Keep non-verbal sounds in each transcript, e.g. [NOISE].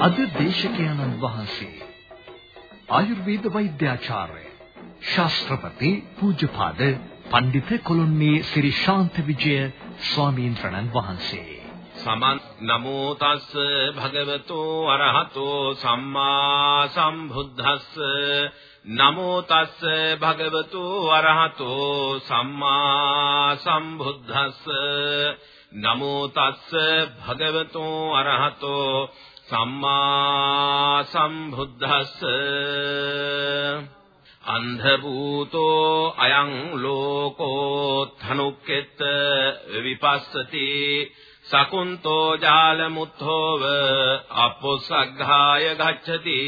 අද දේශකයන්න් වහන්සේ ආයුර්වේද වෛද්‍යාචාර්ය ශාස්ත්‍රපති පූජ්‍යපාද පඬිත කොළොන්නේ ශ්‍රී ශාන්ත විජය ස්වාමීන් වහන්සේ. සමන් නමෝ තස් භගවතෝ අරහතෝ සම්මා සම්බුද්දස්ස. නමෝ තස් භගවතෝ අරහතෝ සම්මා සම්බුද්දස්ස. නමෝ තස් භගවතෝ අරහතෝ සම්මා සම්බුද්දස්ස අන්ධ භූතෝ අයං ලෝකෝ ධනුක්කෙත් විපස්සති සකුන්තෝ ජාලමුත්තෝව අපොසග්ඝාය ගච්ඡති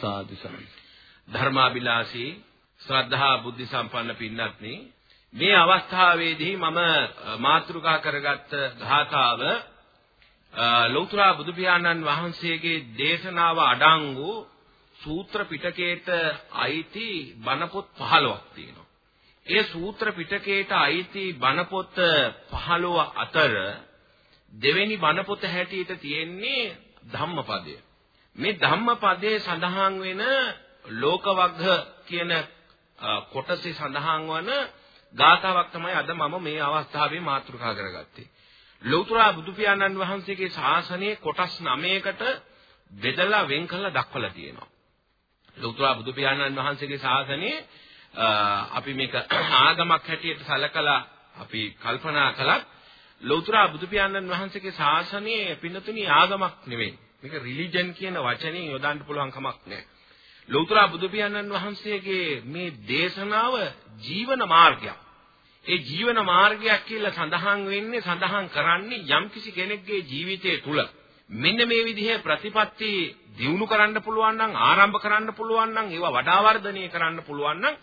සාදු ධර්මාබිලාසී ශ්‍රද්ධා බුද්ධ සම්පන්න පින්වත්නි මේ අවස්ථාවේදී මම මාතෘකා කරගත්ත ධාතාව ලෞතර බුදු පියාණන් වහන්සේගේ දේශනාව අඩංගු සූත්‍ර පිටකයට අයිති බණපොත් 15ක් තියෙනවා. ඒ සූත්‍ර පිටකයට අයිති බණපොත් 15 අතර දෙවෙනි බණපොත හැටියට තියෙන්නේ ධම්මපදය. මේ ධම්මපදයේ සඳහන් වෙන ලෝකවග්ග කියන කොටසේ සඳහන් වන ගාථාවක් තමයි අද මම මේ අවස්ථාවේ මාතෘකා කරගත්තේ. ලෞතර බුදු පියාණන් වහන්සේගේ ශාසනයේ කොටස් 9කට බෙදලා වෙන් කරලා දක්වලා තියෙනවා. ලෞතර බුදු පියාණන් වහන්සේගේ ශාසනයේ අපි මේක ආගමක් හැටියට සැලකලා අපි කල්පනා කළත් ලෞතර බුදු පියාණන් වහන්සේගේ ශාසනයේ පින්නතුණි ආගමක් නෙවෙයි. මේක රිලිජන් කියන වචනේ යොදන්න පුළුවන් කමක් නැහැ. ලෞතර බුදු පියාණන් වහන්සේගේ මේ දේශනාව ජීවන මාර්ගයක්. ඒ ජීවන මාර්ගයක් කියලා සඳහන් වෙන්නේ සඳහන් කරන්නේ යම්කිසි කෙනෙක්ගේ ජීවිතය තුළ මෙන්න මේ විදිහේ ප්‍රතිපත්ති දියුණු කරන්න පුළුවන් නම් ආරම්භ කරන්න පුළුවන් නම් ඒවා වඩා වර්ධනය කරන්න පුළුවන් නම්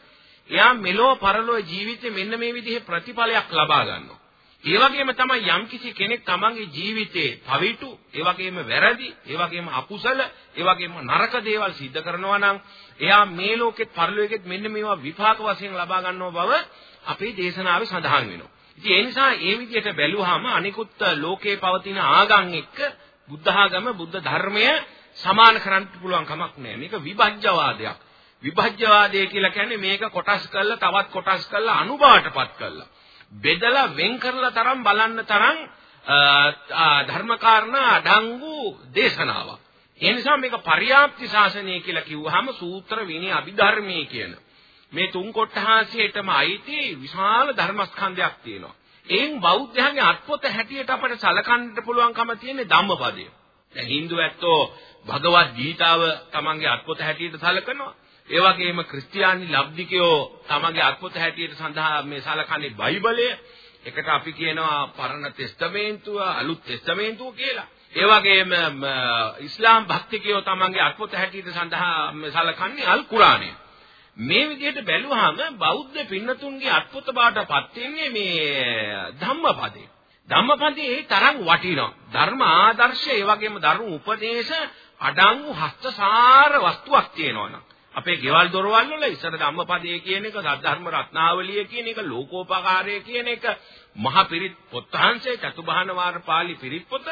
එයා මෙලෝ පරලෝ ජීවිතේ මෙන්න මේ විදිහේ ප්‍රතිඵලයක් ලබා ගන්නවා. ඒ වගේම තමයි යම්කිසි කෙනෙක් තමන්ගේ ජීවිතේ පවිතු, ඒ වගේම වැරදි, ඒ වගේම අකුසල, ඒ වගේම නරක දේවල් සිද්ධ කරනවා නම් එයා මේ ලෝකෙත් පරලෝකෙත් මෙන්න මේවා විපාක වශයෙන් ලබා ගන්නව බව අපේ දේශනාවේ සඳහන් වෙනවා. ඉතින් ඒ නිසා ඒ විදිහට බැලුවාම අනිකුත් ලෝකේ පවතින ආගම් එක්ක බුද්ධ ආගම බුද්ධ ධර්මය සමාන කරන්න පුළුවන් කමක් නැහැ. මේක විභජ්‍යවාදයක්. විභජ්‍යවාදය කියලා කියන්නේ මේක කොටස් කරලා තවත් කොටස් කරලා අනුභවයටපත් කරලා බෙදලා වෙන් කරලා තරම් බලන්න තරම් ධර්මකාරණා අඩංගු දේශනාවක්. ඒ නිසා මේක පරියාප්ති ශාසනය කියලා කිව්වහම සූත්‍ර විනය අභිධර්මයේ කියන මේ තුන් කොටහාසියටම අයිති විශාල ධර්මස්කන්ධයක් තියෙනවා. එයින් බෞද්ධයන්ගේ අත්පොත හැටියට අපට සලකන්න පුළුවන්කම තියෙන ධම්මපදය. දැන් Hindu ඇත්තෝ භගවත් ගීතාව තමන්ගේ අත්පොත හැටියට සලකනවා. ඒ වගේම ක්‍රිස්තියානි ලබ්ධිකයෝ තමන්ගේ අත්පොත හැටියට සඳහා මේ සලකන්නේ බයිබලය. එකට අපි කියනවා පරණ තෙස්තමේන්තුව, අලුත් තෙස්තමේන්තුව කියලා. ඒ වගේම ඉස්ලාම් භක්තිකයෝ තමන්ගේ අත්පොත හැටියට සඳහා සලකන්නේ අල් කුරානය. මේ විදිහට බැලුවාම බෞද්ධ පින්නතුන්ගේ අත්පොත බාටපත් වෙන්නේ මේ ධම්මපදේ. ධම්මපදේ ඒ තරම් වටිනවා. ධර්ම ආදර්ශය ඒ වගේම ධර්ම උපදේශ අඩංගු හස්තසාර වස්තුවක් තියෙනවනම් අපේ ගෙවල් දොරවල් වල ඉස්සර ධම්මපදයේ කියන එක සද්ධර්ම රත්නාවලිය කියන එක ලෝකෝපකාරය කියන එක මහ පිරිත් පොත්හන්සේ චතුබහන වාර පාළි පිරිත් පොත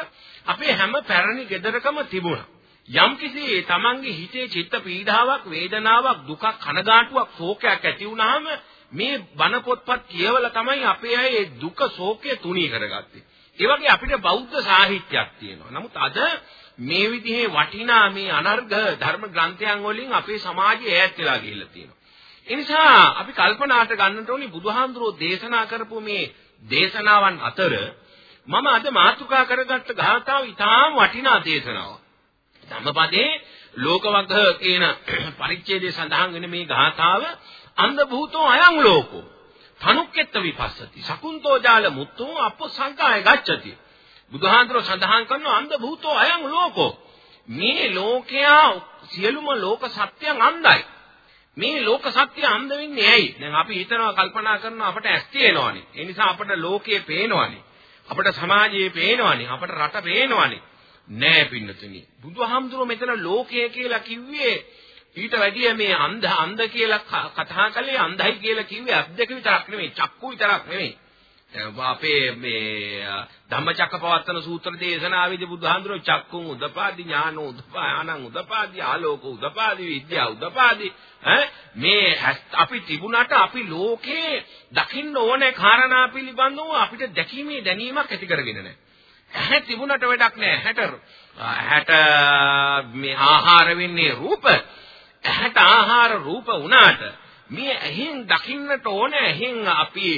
අපේ හැම පැරණි ගෙදරකම තිබුණා. යම්කිසි තමන්ගේ හිතේ චිත්ත පීඩාවක් වේදනාවක් දුකක් කනගාටුවක් ශෝකයක් ඇති වුනහම මේ බණ පොත්පත් කියවලා තමයි අපේ අය ඒ දුක ශෝකය තුනී කරගත්තේ. ඒ වගේ අපිට බෞද්ධ සාහිත්‍යයක් තියෙනවා. නමුත් අද මේ විදිහේ වටිනා මේ අනර්ග ධර්ම ග්‍රන්ථයන් වලින් අපේ සමාජය ඈත් වෙලා ගිහිල්ලා තියෙනවා. ඒ නිසා අපි කල්පනාට ගන්නට ඕනි බුදුහාමුදුරෝ දේශනා කරපු මේ දේශනාවන් අතර මම අද මාතෘකා කරගත්ත ගාථාව ඉතාම වටිනා දේශනාවක්. ධම්මපදේ ලෝකවග්ග කියන පරිච්ඡේදයේ සඳහන් වෙන මේ ගාථාව අන්ධ භූතෝ අයං ලෝකෝ තනුක්කෙත්ත විපස්සති සකුන්තෝ ජාල මුත්තෝ අප සංකාය ගච්ඡති බුදුහාඳුර සඳහන් කරන අන්ධ භූතෝ අයං ලෝකෝ. මේ ලෝකයා සියලුම ලෝක සත්‍යයන් අන්ධයි. මේ ලෝක සත්‍ය අන්ධ වෙන්නේ ඇයි? දැන් අපි හිතනවා කල්පනා කරනවා අපට ඇස් තියෙනවානේ. ඒ නිසා අපට ලෝකයේ පේනවානේ. අපට සමාජයේ පේනවානේ. අපට රට පේනවානේ. නෑ පින්නතුනි. බුදුහාමුදුරුවෝ මෙතන ලෝකය කියලා කිව්වේ ඊට වැඩිය මේ අන්ධ අන්ධ කියලා කතා කළේ අන්ධයි කියලා කිව්වේ අත් දෙක විතරක් නෙමෙයි චක්කු විතරක් නෙමෙයි. අපේ මේ ධම්මචක්කපවත්තන සූත්‍ර දේශනාවේදී බුදුහාඳුරෝ චක්කුන් උදපාදි ඥාන උදපානං උදපාදි ආලෝක උදපාදි විද්‍යා උදපාදි මේ අපි තිබුණාට අපි ලෝකේ දකින්න ඕනේ කාරණා පිළිබඳව අපිට දැකීමේ දැනීමක් ඇති කරගෙන නැහැ. ඇහැ තිබුණට වැඩක් නැහැ. ඇහැට ඇහැට මේ ආහාර වෙන්නේ රූප. ඇහැට ආහාර රූප වුණාට මේ ඇහෙන් දකින්නට ඕනේ ඇහෙන් අපි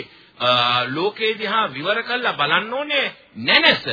ලෝකේ දිහා විවර කරලා බලන්න ඕනේ නැනස.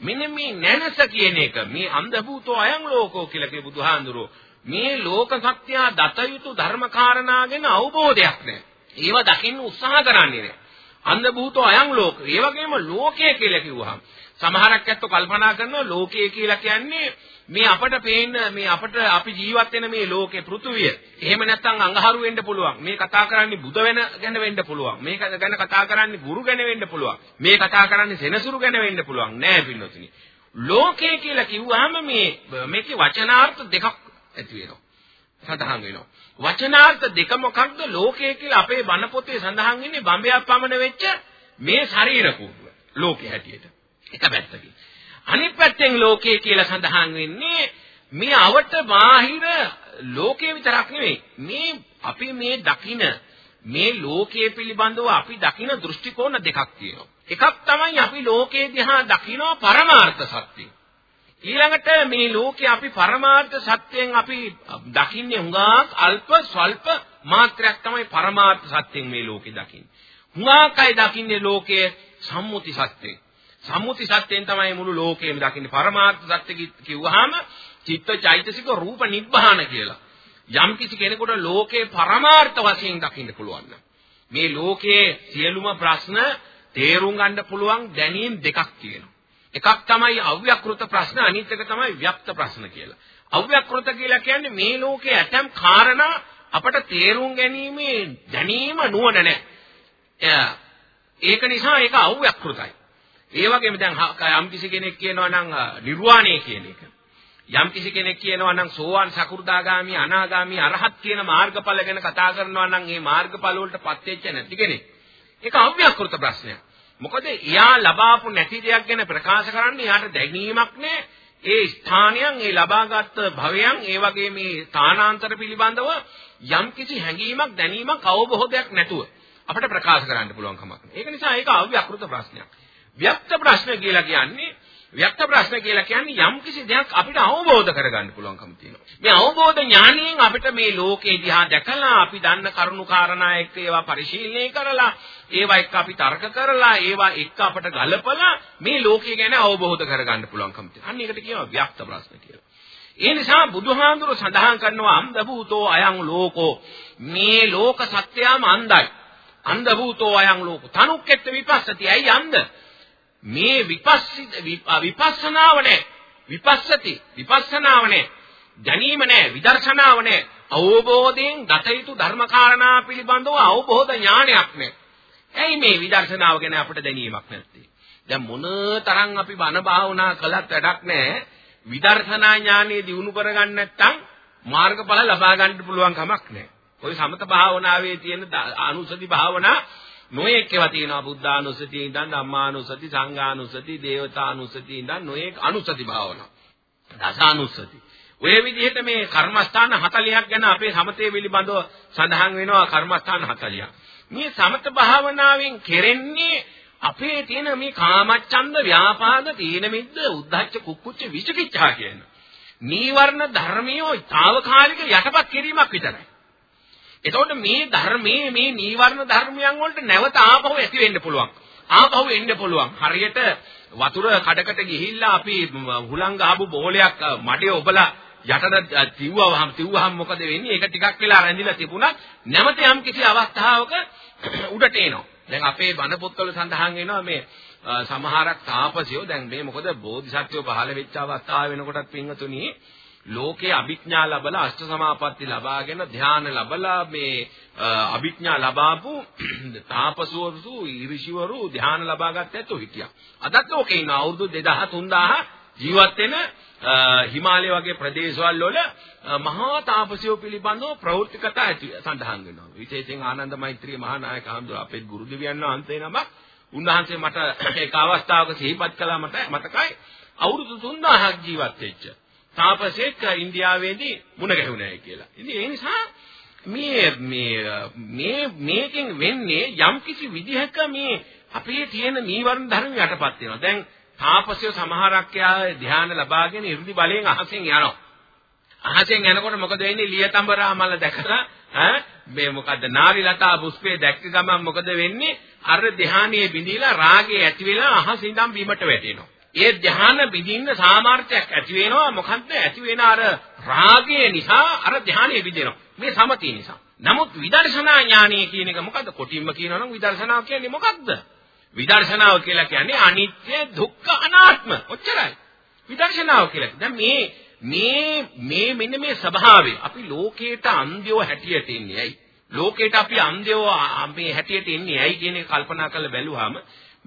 මෙන්න මේ නැනස කියන එක මේ අන්ධ භූතෝ අයං ලෝකෝ කියලා කිය බුදුහාඳුරෝ මේ ලෝක සත්‍ය දත යුතු ධර්ම කාරණා ගැන අවබෝධයක් නැහැ. ඒව දකින්න උත්සාහ කරන්නේ නැහැ. අන්ධ භූතෝ අයං ලෝක. ඒ වගේම ලෝකය කියලා කිව්වහම සමහරක් ඇත්තෝ කල්පනා කරනවා ලෝකය කියලා කියන්නේ මේ අපට පේන මේ අපට අපි ජීවත් වෙන මේ ලෝකේ පෘථුවිය. එහෙම නැත්නම් අඟහරු වෙන්න පුළුවන්. මේ කතා කරන්නේ බුද වෙන ගැන වෙන්න පුළුවන්. මේක ගැන කතා කරන්නේ ගුරු ගැන වෙන්න පුළුවන්. මේ කතා කරන්නේ සෙනසුරු ගැන වෙන්න පුළුවන්. නෑ පින්නොතිනි. ලෝකය කියලා කිව්වහම මේ මේකේ වචනාර්ථ දෙකක් ඇති වෙනවා. සඳහන් වෙනවා. වචනාර්ථ දෙක මොකක්ද? ලෝකය කියලා අපේ බණ පොතේ සඳහන් වෙන්නේ බඹයක් පමණ වෙච්ච මේ ශරීර කූඩුව. ලෝකේ හැටියට. එක පැත්තකින්. අනිත් පැත්තෙන් ලෝකය කියලා සඳහන් වෙන්නේ මේ අවට බාහිර ලෝකේ විතරක් නෙවෙයි. මේ අපි මේ දකින මේ ලෝකයේ පිළිබඳව අපි දකින දෘෂ්ටි කෝණ දෙකක් තියෙනවා. එකක් තමයි අපි ලෝකයේ දිහා දකින පරමාර්ථ සත්‍යය. ඊළඟට මේ ලෝකේ අපි පරමාර්ථ සත්‍යයෙන් අපි දකින්නේ හුඟක් අල්ප ස්වල්ප මාත්‍රයක් තමයි පරමාර්ථ සත්‍යයෙන් මේ ලෝකේ දකින්නේ. හුඟක්යි දකින්නේ ලෝකයේ සම්මුති සත්‍යය. සම්මුති සත්‍යයෙන් තමයි මුළු ලෝකෙම දකින්නේ. පරමාර්ථ සත්‍ය කිව්වහම චිත්ත චෛතසික රූප නිබ්බාන කියලා. යම් කිසි කෙනෙකුට ලෝකේ පරමාර්ථ වශයෙන් දකින්න පුළුවන් මේ ලෝකයේ සියලුම ප්‍රශ්න තේරුම් ගන්න පුළුවන් දැනීම් දෙකක් තියෙනවා. එකක් තමයි අව්‍යක්ෘත ප්‍රශ්න අනිත් එක තමයි ව්‍යක්ත ප්‍රශ්න කියලා. අව්‍යක්ෘත කියලා කියන්නේ මේ ලෝකයේ ඇතම් කාරණා අපට තේරුම් ගැනීමේ දැනීම නුවණ නැහැ. ඒක නිසා ඒක අව්‍යක්ෘතයි. ඒ වගේම දැන් යම් කිසි කෙනෙක් කියනවා නම් නිර්වාණය කියන එක. යම් කිසි කෙනෙක් කියනවා නම් සෝවාන් සකු르දාගාමි අනාගාමි අරහත් කියන මාර්ගඵල ගැන කතා කරනවා නම් මේ මාර්ගඵල වලටපත් වෙච්ච නැති කෙනෙක්. ඒක අව්‍යක්ෘත ප්‍රශ්නයක්. මොකද එයා ලබාපු නැති දෙයක් ගැන ප්‍රකාශ කරන්න එයාට දැනීමක් නැහැ. ඒ ස්ථානයන් ඒ ලබාගත් භවයන් ඒ වගේ මේ ස්ථානාන්තර පිළිබඳව යම් කිසි හැඟීමක් දැනීමක් අවබෝධයක් නැතුව අපිට ප්‍රකාශ කරන්න පුළුවන් කමක් නැහැ. ඒක නිසා ඒක අව්‍යක්ෘත ප්‍රශ්නයක්. ව්‍යක්ත ප්‍රශ්න කියලා කියන්නේ ව්‍යක්ත ප්‍රශ්න කියලා කියන්නේ යම් කිසි දෙයක් අපිට අවබෝධ කරගන්න පුළුවන්කම තියෙනවා. මේ අවබෝධ ඥානයෙන් අපිට මේ ලෝකේ දිහා දැකලා අපි දන්න කරුණු කාරණා එක්ක ඒවා පරිශීලනය කරලා ඒවා එක්ක අපි තර්ක කරලා ඒවා එක්ක අපට ගලපලා මේ ලෝකය ගැන අවබෝධ කරගන්න පුළුවන්කම තියෙනවා. අන්න ඒකට කියනවා ව්‍යක්ත ප්‍රශ්න කියලා. ඒ නිසා බුදුහාඳුර සඳහන් කරනවා අන්ධ භූතෝ අයං ලෝකෝ මේ ලෝක සත්‍යයම අන්ධයි. අන්ධ භූතෝ අයං ලෝකෝ තනුක්කෙත් විපස්සති. ඇයි අන්ධ? මේ විපස්සිත විපස්සනාව නැහැ. විපස්සති විපස්සනාව නැහැ. දැනීම නැහැ. විදර්ශනාව නැහැ. අවබෝධයෙන් දතයුතු ධර්මකාරණා පිළිබඳව අවබෝධ ඥානයක් නැහැ. ඇයි මේ විදර්ශනාව ගැන අපිට දැනීමක් නැත්තේ? දැන් මොන තරම් අපි බණ භාවනා කළත් වැඩක් නැහැ. විදර්ශනා ඥානෙ දිනු කරගන්න නැත්නම් මාර්ගඵල ලබා ගන්න පුළුවන් කමක් නැහැ. ඔය සමත භාවනාවේ තියෙන අනුසති භාවනා නොයෙක් ඒවා තියෙනවා බුද්ධානුස්සතිය ඉඳන් ධම්මානුස්සති සංඝානුස්සති දේවතානුස්සති ඉඳන් නොයෙක් අනුස්සති භාවනා. දසානුස්සති. ඔය විදිහට මේ කර්මස්ථාන 40ක් ගැන අපේ සමතේ පිළිබඳව සඳහන් වෙනවා කර්මස්ථාන 40ක් මේ සමත භාවනාවෙන් කෙරෙන්නේ අපේ තියෙන මේ කාමච්ඡන්ද ව්‍යාපාද තීන මිද්ද උද්ධච්ච කුක්කුච්ච විචිකිච්ඡා කියන නීවරණ ධර්මියෝ తాවකාලික යටපත් කිරීමක් විතරයි. එතකොට මේ ධර්මයේ මේ නීවරණ ධර්මයන් වලට නැවත ආපහු ඇති වෙන්න පුළුවන්. ආපහු එන්න පුළුවන්. හරියට වතුර කඩකට ගිහිල්ලා අපි හුලං ගහපු බෝලයක් මඩේ ඔබලා යටට තිව්වවහම තිව්වහම මොකද වෙන්නේ? ඒක ටිකක් වෙලා රැඳිලා තිබුණා. නැවත යම් කිසි අවස්ථාවක [CLEARS THROAT] උඩට එනවා. දැන් අපේ බණ පොත්වල සඳහන් වෙනවා මේ සමහරක් තාපසයෝ දැන් මේ මොකද බෝධිසත්වෝ පහළ වෙච්ච අවස්ථාව වෙනකොටත් පින්වතුනි ලෝකේ අභිඥා ලැබලා අෂ්ට සමාපatti ලබාගෙන ධ්‍යාන ලැබලා මේ අභිඥා ලබාපු [CLEARS THROAT] තාපසවරු ඍෂිවරු ධ්‍යාන ලබාගත් ඇත්තෝ හිටියා. අදත් ලෝකේ ඉන්න අවුරුදු 2000 3000 ජීවත් වෙන හිමාලය වගේ ප්‍රදේශවල වල මහා තාපසයෝ පිළිබඳව ප්‍රවෘත්ති කතා ඇති සඳහන් වෙනවා. විශේෂයෙන් ආනන්ද මෛත්‍රී මහා නායක හඳුර අපේ ගුරු දෙවියන් වහන්සේ නමක් උන්වහන්සේ මට [CLEARS THROAT] ඒක අවස්ථාවක සිහිපත් කළා මට මතකයි. අවුරුදු 3000ක් ජීවත් වෙච්ච තාපසෙක් ඉන්දියාවේදී මුණ ගැහුණායි කියලා. ඉතින් ඒ නිසා මේ මේ මේ මේකෙන් වෙන්නේ යම්කිසි විදිහක මේ අපේ තියෙන නීවරණ ධර්ම යටපත් වෙනවා. දැන් තාපසයෝ සමහරක් යා ධ්‍යාන ලබාගෙන 이르දි බලයෙන් අහසෙන් යනවා. අහසෙන් යනකොට මොකද වෙන්නේ? ලියතඹරා මල දැකලා ඈ මේ මොකද්ද නාරි ලතා පුෂ්පේ දැක්ක ගමන් මොකද වෙන්නේ? අර ධ්‍යානයේ බිඳිලා රාගේ ඇති වෙලා අහස ඉඳන් බිමට වැටෙනවා. ඒ ධ්‍යාන බිඳින්න සාමර්ථ්‍යයක් ඇති වෙනවා. මොකද්ද? ඇති වෙන අර රාගය නිසා අර ධ්‍යානයේ බිඳිනවා. මේ සමතිය නිසා. නමුත් විදර්ශනා ඥානය කියන එක මොකද්ද? කොටින්ම කියනවා නම් විදර්ශනාව කියන්නේ මොකක්ද? විදර්ශනාව කියලා කියන්නේ අනිත්‍ය, දුක්ඛ, අනාත්ම. ඔච්චරයි. විදර්ශනාව කියලා. දැන් මේ මේ මේ මෙන්න මේ ස්වභාවය අපි ලෝකේට අන්ධයෝ හැටියට ඉන්නේ ඇයි? ලෝකේට අපි අන්ධයෝ මේ හැටියට ඉන්නේ ඇයි කියන එක කල්පනා කරලා බැලුවාම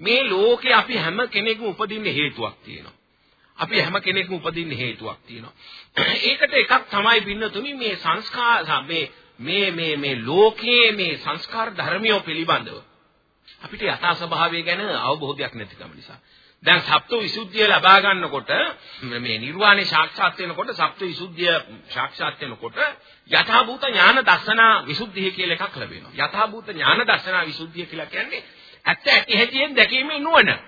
මේ ලෝකේ අපි හැම කෙනෙකුම උපදින්න හේතුවක් තියෙනවා. අපි හැම කෙනෙකුම උපදින්න හේතුවක් තියෙනවා. [CLEARS THROAT] ඒකට එකක් තමයි පින්නතුනි මේ සංස්කාර මේ මේ මේ මේ ලෝකයේ මේ සංස්කාර ධර්මියෝ පිළිබඳව අපිට යථා ස්වභාවය ගැන අවබෝධයක් නැතිකම නිසා. දැන් සප්ත විසුද්ධිය ලබා ගන්නකොට මේ නිර්වාණය සාක්ෂාත් වෙනකොට සප්ත විසුද්ධිය සාක්ෂාත් වෙනකොට යථාභූත ඥාන දර්ශනා විසුද්ධිය කියලා එකක් ලැබෙනවා. යථාභූත ඥාන දර්ශනා විසුද්ධිය කියලා කියන්නේ ඇත්ත ඇති හැටියෙන් දැකීමේ නුවණ.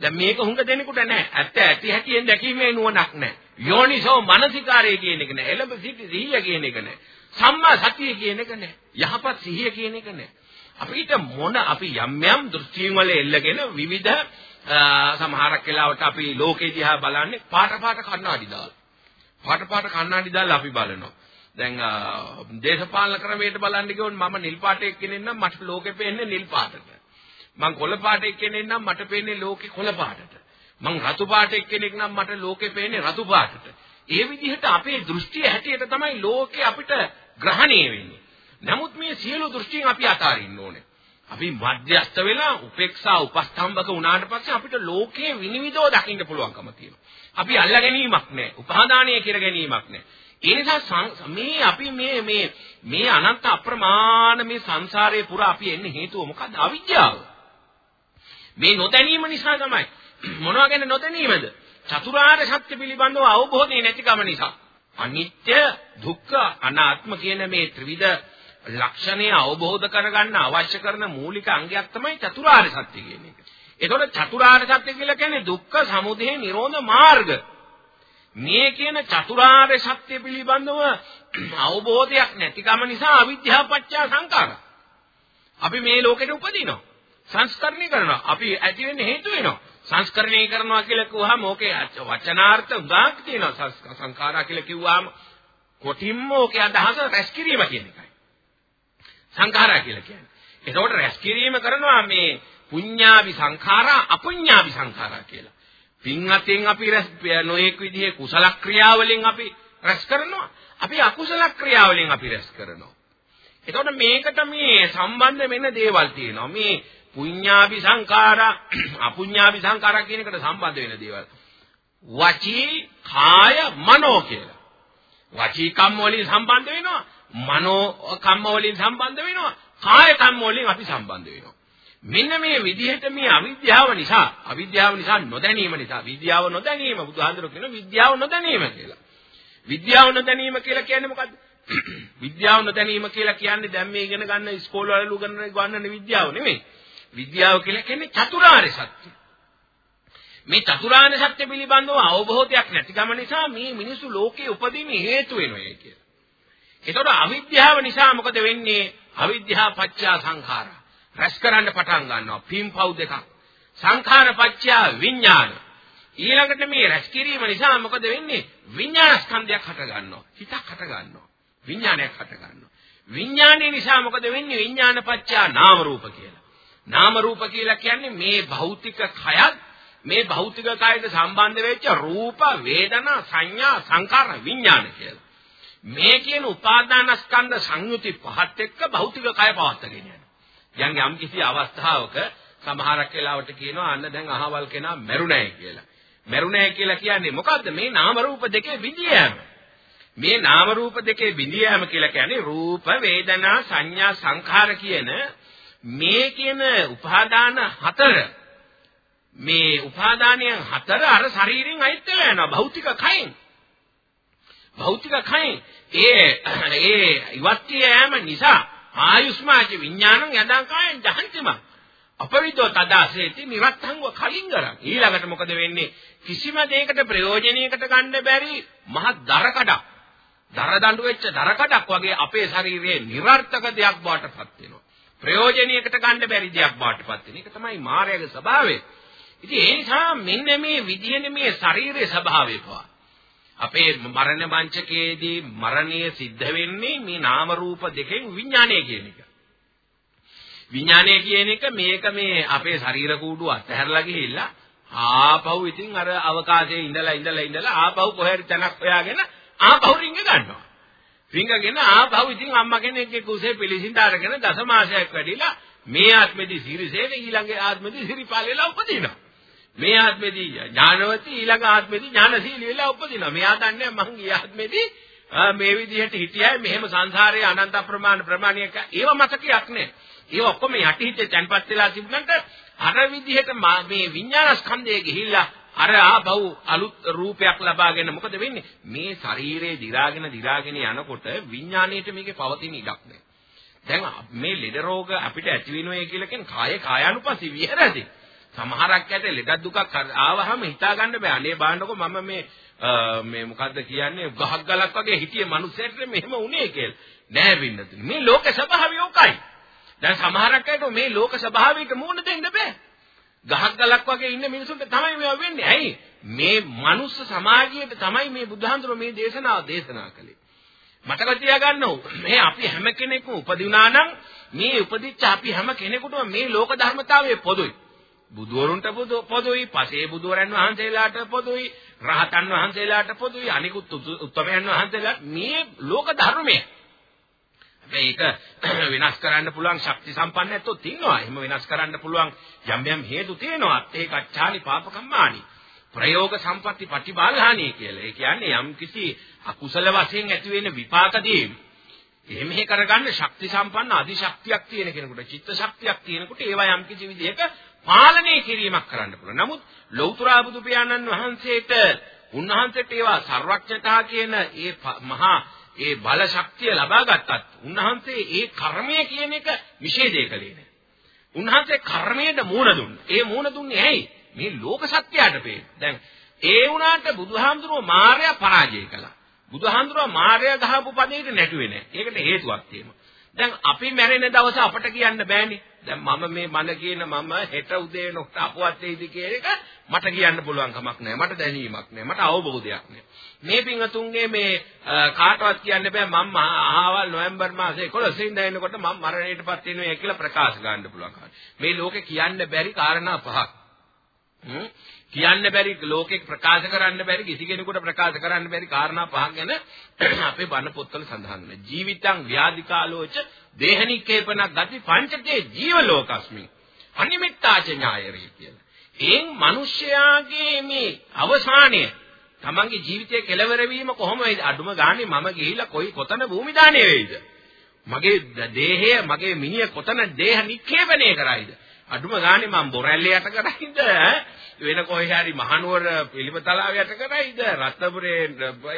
දැන් මේක හුඟ දෙනෙකුට නැහැ. ඇත්ත ඇති හැටියෙන් දැකීමේ නුවණක් නැහැ. යෝනිසෝ මනසිකාරය කියන එක නැහැ. එළඹ සිටි සිහිය කියන එක නැහැ. සම්මා සතිය කියන එක නැහැ. යහපත් සිහිය කියන එක නැහැ. අපිට මොන අපි යම් යම් දෘෂ්ටින් වල එල්ලගෙන විවිධ සමහරක් වෙලාවට අපි ලෝකේ දිහා බලන්නේ පාට පාට කණ්ණාඩි දාලා. පාට පාට කණ්ණාඩි දාලා අපි බලනවා. දැන් දේශපාලන ක්‍රමයට බලන්න ගියොත් මම නිල් පාට එක්කෙනෙක් නම් මට ලෝකෙ පේන්නේ නිල් පාටට. මං කොළ පාට එක්කෙනෙක් නම් මට පේන්නේ ලෝකෙ කොළ පාටට. මං රතු පාට එක්කෙනෙක් නම් මට ලෝකෙ පේන්නේ රතු පාටට. ඒ විදිහට අපේ දෘෂ්ටිය හැටියට තමයි ලෝකේ අපිට ග්‍රහණය වෙන්නේ. නමුත් මේ සියලු දෘෂ්ටීන් අපි අතාරින්න ඕනේ. අපි මධ්‍යස්ත වෙලා උපේක්ෂා උපස්තම්භක වුණාට පස්සේ අපිට ලෝකයේ විනිවිදව දකින්න පුළුවන්කම තියෙනවා. අපි අල්ලා ගැනීමක් නැහැ. උපාදානය කර ගැනීමක් නැහැ. ඒ නිසා මේ අපි මේ මේ මේ අනන්ත අප්‍රමාණ මේ සංසාරේ පුරා අපි එන්නේ හේතුව මොකද්ද? අවිද්‍යාව. මේ නොදැනීම නිසා තමයි. [CLEARS THROAT] මොනවා ගැන නොදැනීමද? චතුරාර්ය සත්‍ය පිළිබඳව අවබෝධය නැතිකම නිසා. අනිත්‍ය, දුක්ඛ, අනාත්ම කියන මේ ත්‍රිවිධ ලක්ෂණය අවබෝධ කරගන්න අවශ්‍ය කරන මූලික අංගයක් තමයි චතුරාර්ය සත්‍ය කියන එක. ඒතකොට චතුරාර්ය සත්‍ය කියලා කියන්නේ දුක්ඛ, සමුදය, නිරෝධ මාර්ග. මේ කියන චතුරාර්ය සත්‍ය පිළිබඳව [CLEARS THROAT] අවබෝධයක් නැතිකම නිසා අවිද්‍යාව පත්‍ය සංකාර. අපි මේ ලෝකෙට උපදිනවා. සංස්කරණය කරනවා. අපි ඇති වෙන්න හේතු වෙනවා. සංස්කරණය කරනවා කියලා කිව්වහම ඕකේ වචනාර්ථ උදාක් තියෙනවා. සංඛාරා කියලා කිව්වහම කොටින්ම ඕකේ අදහස රැස් කිරීම කියන එකයි. සංඛාරා කියලා කියන්නේ. එතකොට රැස් කිරීම කරනවා මේ පුඤ්ඤාවි සංඛාරා අපුඤ්ඤාවි සංඛාරා කියලා. පින් අතෙන් අපි නොඑක් විදිහේ කුසල ක්‍රියාවලින් අපි රැස් කරනවා. අපි අකුසල ක්‍රියාවලින් අපි රැස් කරනවා. එතකොට මේකට මේ සම්බන්ධ වෙන දේවල් තියෙනවා. මේ පුඤ්ඤාවි සංඛාරා අපුඤ්ඤාවි සංඛාරා කියන එකට සම්බන්ධ වෙන දේවල්. වචී කාය මනෝ කියලා. වචී කම් වලින් සම්බන්ධ වෙනවා. මනෝ කම්ම වලින් සම්බන්ධ වෙනවා කාය කම්ම වලින් අපි සම්බන්ධ වෙනවා මෙන්න මේ විදිහට මේ අවිද්‍යාව නිසා අවිද්‍යාව නිසා නොදැනීම නිසා විද්‍යාව නොදැනීම බුදුහාඳුර කියන විද්‍යාව නොදැනීම කියලා විද්‍යාව නොදැනීම කියලා කියන්නේ මොකද්ද විද්‍යාව නොදැනීම කියලා කියන්නේ දැන් මේ ඉගෙන ගන්න ඉස්කෝල වල උගන්වන ගන්නන විද්‍යාව නෙමෙයි විද්‍යාව කියලා කියන්නේ චතුරාර්ය සත්‍ය මේ චතුරාර්ය සත්‍ය පිළිබඳව අවබෝධයක් නැතිකම නිසා මේ මිනිස්සු ලෝකේ උපදීමේ හේතු වෙනවා කියලා එතකොට අවිද්‍යාව නිසා මොකද වෙන්නේ? අවිද්‍යාව පත්‍යා සංඛාරා. රැස් කරන්න පටන් ගන්නවා. පින්පව් දෙකක්. සංඛාර පත්‍යා විඥාන. ඊළඟට මේ රැස් කිරීම නිසා මොකද වෙන්නේ? විඥාන ස්කන්ධයක් හට ගන්නවා. හිතක් හට ගන්නවා. විඥානයක් හට ගන්නවා. විඥානයේ නිසා මොකද වෙන්නේ? විඥාන පත්‍යා නාම රූප කියලා. නාම රූප කියලා කියන්නේ මේ භෞතික කයත් මේ භෞතික කයට සම්බන්ධ වෙච්ච රූප, වේදනා, සංඥා, සංකාර, විඥාන කියලා. මේ කියන උපාදානස්කන්ධ සංයුති පහත් එක්ක භෞතික කය පවත්වාගෙන යනවා. යම් යම් කිසි අවස්ථාවක සමහරක් වෙලාවට කියනවා අන්න දැන් අහවල් කෙනා මැරුණයි කියලා. මැරුණයි කියලා කියන්නේ මොකද්ද? මේ නාම රූප දෙකේ බිඳියෑම. මේ නාම රූප දෙකේ බිඳියෑම කියලා කියන්නේ රූප, වේදනා, සංඥා, සංඛාර කියන මේ කියන උපාදාන හතර මේ උපාදානයන් හතර අර ශරීරයෙන් අයිත් වෙලා යනවා භෞතික කයෙන්. භෞතික කයෙන්. ඒ ඒ ඉවත්ය යෑම නිසා ආයුෂ්මාච විඥානං යදං කායං ජහන්තිම. අපවිදෝ තදාසේති නිරත්තංව කලින් කරන් ඊළඟට මොකද වෙන්නේ? කිසිම දෙයකට ප්‍රයෝජනයකට ගන්න බැරි මහ දරකඩක් දර දඬු වෙච්ච දරකඩක් වගේ අපේ ශරීරයේ નિરර්ථක දෙයක් බවට පත් වෙනවා. ප්‍රයෝජනයකට ගන්න බැරි දෙයක් බවට පත් වෙන එක තමයි මායාවේ ස්වභාවය ඉතින් ඒ නිසා මෙන්න මේ විදිහේ මේ ශරීරයේ ස්වභාවය පවා අපේ මරණ මංචකයේදී මරණය සිද්ධ වෙන්නේ මේ නාම රූප දෙකෙන් විඥානය කියන එක. විඥානය කියන එක මේක මේ අපේ ශරීර කූඩුව අතහැරලා ගිහිල්ලා ආපහු ඉතින් අර අවකාශයේ ඉඳලා ඉඳලා ඉඳලා ආපහු කොහේරි තැනක් හොයාගෙන ආපහු රිංග ගන්නවා. රිංගගෙන ආපහු ඉතින් අම්මා කෙනෙක්ගේ කුසේ පිළිසිඳ අරගෙන දසමාසයක් වැඩිලා මේ ආත්මෙදි සිරිසේන ඊළඟ ආත්මෙදි සිරිපාලෙලා උපදිනවා. මේ ආත්මෙදී ඥානවතී ඊළඟ ආත්මෙදී ඥානශීලී වෙලා උපදිනවා. මෙයා දන්නේ මං ගිය ආත්මෙදී මේ විදිහට හිටියයි මෙහෙම සංසාරයේ අනන්ත ප්‍රමාණ ප්‍රමාණික ඒව මතකයක් නෑ. ඒව ඔක්කොම යටි හිතේ තැන්පත් වෙලා තිබුණාට අර විදිහට මේ විඥාන ස්කන්ධය ගිහිල්ලා අර ආපහු අලුත් රූපයක් ලබාගෙන මොකද වෙන්නේ? මේ ශරීරයේ දි รา ගෙන දි รา ගෙන යනකොට විඥාණයට මේකේ පවතින ඉඩක් නෑ. දැන් මේ ලෙඩ රෝග අපිට ඇති වෙනවා කියලා කියන්නේ කාය කායානුපස්සී විහෙරදී. සමහරක් ඇට ලෙඩ දුකක් ආවහම හිතා ගන්න බෑ. අනේ බලන්නකො මම මේ මේ මොකද්ද කියන්නේ ගහක් ගලක් වගේ හිටියේ මිනිස්සෙට මෙහෙම වුණේ කියලා. නෑ වින්නතුනි. මේ ලෝක ස්වභාවය උකයි. දැන් සමහරක් අයට මේ ලෝක ස්වභාවයට මුහුණ දෙන්න බෑ. ගහක් ගලක් වගේ ඉන්න මිනිසුන්ට තමයි මේවා වෙන්නේ. ඇයි? මේ මනුස්ස සමාජයට තමයි මේ බුදුහාමුදුරුවෝ මේ දේශනාව දේශනා කළේ. මතක තියාගන්න මේ අපි හැම කෙනෙක්ම උපදිනා නම් මේ උපදිච්ච අපි හැම කෙනෙකුටම මේ ලෝක ධර්මතාවය පොදුයි. බුදුවරුන්ට පොදුයි, පසේ බුදුවරයන් වහන්සේලාට පොදුයි, රහතන් වහන්සේලාට පොදුයි, අනිකුත් උත්තමයන් වහන්සේලාට මේ ලෝක ධර්මය. මේක [CLEARS THROAT] වෙනස් කරන්න පුළුවන් ශක්ති සම්පන්න ඇත්තොත් ඉන්නවා. එහෙම වෙනස් කරන්න පුළුවන් යම් යම් හේතු තියෙනවා. ඒ කච්චාලි පාපකම්මානි. ප්‍රයෝග සම්පatti පටිබාලහානි කියලා. ඒ කියන්නේ යම් කිසි අකුසල වශයෙන් ඇති වෙන විපාකදී එහෙම කරගන්න ශක්ති සම්පන්න අධිශක්තියක් තියෙන කෙනෙකුට චිත්ත ශක්තියක් තියෙනකොට ඒවා යම් කිසි විදිහක පාලනය කිරීමක් කරන්න පුළුවන්. නමුත් ලෞතර බුදු පියාණන් වහන්සේට උන්වහන්සේට ඒවා සර්වඥතා කියන ඒ මහා ඒ බල ශක්තිය ලබා ගත්තත් උන්වහන්සේ ඒ කර්මය කියන එක නිෂේධය කළේ නැහැ. උන්වහන්සේ කර්මයට මූණ දුන්නා. ඒ මූණ දුන්නේ ඇයි? මේ ලෝක සත්‍යයට පේන. දැන් ඒ වුණාට බුදුහාමුදුරුවෝ මාර්යා පරාජය කළා. බුදුහාමුදුරුවෝ මාර්යා ගහපු පදේට නැටුවේ නැහැ. ඒකට හේතුවක් තියෙනවා. දැන් අපි මැරෙන දවස අපට කියන්න බෑනේ. දැන් මම මේ මන කියන මම හෙට උදේ නොට අපවත් වෙයිද කියන එක මට කියන්න පුළුවන් කමක් නැහැ. මට දැනීමක් නැහැ. මට අවබෝධයක් නැහැ. මේ පින්වතුන්ගේ මේ කාටවත් කියන්න බෑ මම අහවල් නොවැම්බර් මාසේ 11 වෙනිදා එනකොට මම මරණයටපත් වෙනවා කියලා ප්‍රකාශ ගන්න පුළුවන්. මේ ලෝකේ කියන්න බැරි කාරණා පහක්. කියන්න බැරි ලෝකෙක ප්‍රකාශ කරන්න බැරි කිසි කෙනෙකුට ප්‍රකාශ කරන්න බැරි කාරණා පහක් ගැන [CLEARS THROAT] අපේ බණ පොත්වල සඳහන් වෙනවා. ජීවිතං ව්‍යාධිකාලෝච දේහනිකේපන ගති පංචකේ ජීව ලෝකස්මි. අනිමිත්තාච ඥායරේ කියලා. එයින් මිනිස්යාගේ මේ අවසානය තමන්ගේ ජීවිතයේ කෙලවර වීම කොහොමද අඩුම ගානේ මම ගිහිලා කොයි කොතන භූමි දාණය වෙයිද? මගේ දේහය මගේ මිනිය කොතන දේහ නික්ෂේපණය කරයිද? අඩුම ගානේ මම බොරැල්ල යට කරයිද? වෙන කොහේ හරි මහනුවර පිළිමතලාව යට කරයිද? රත්නපුරේ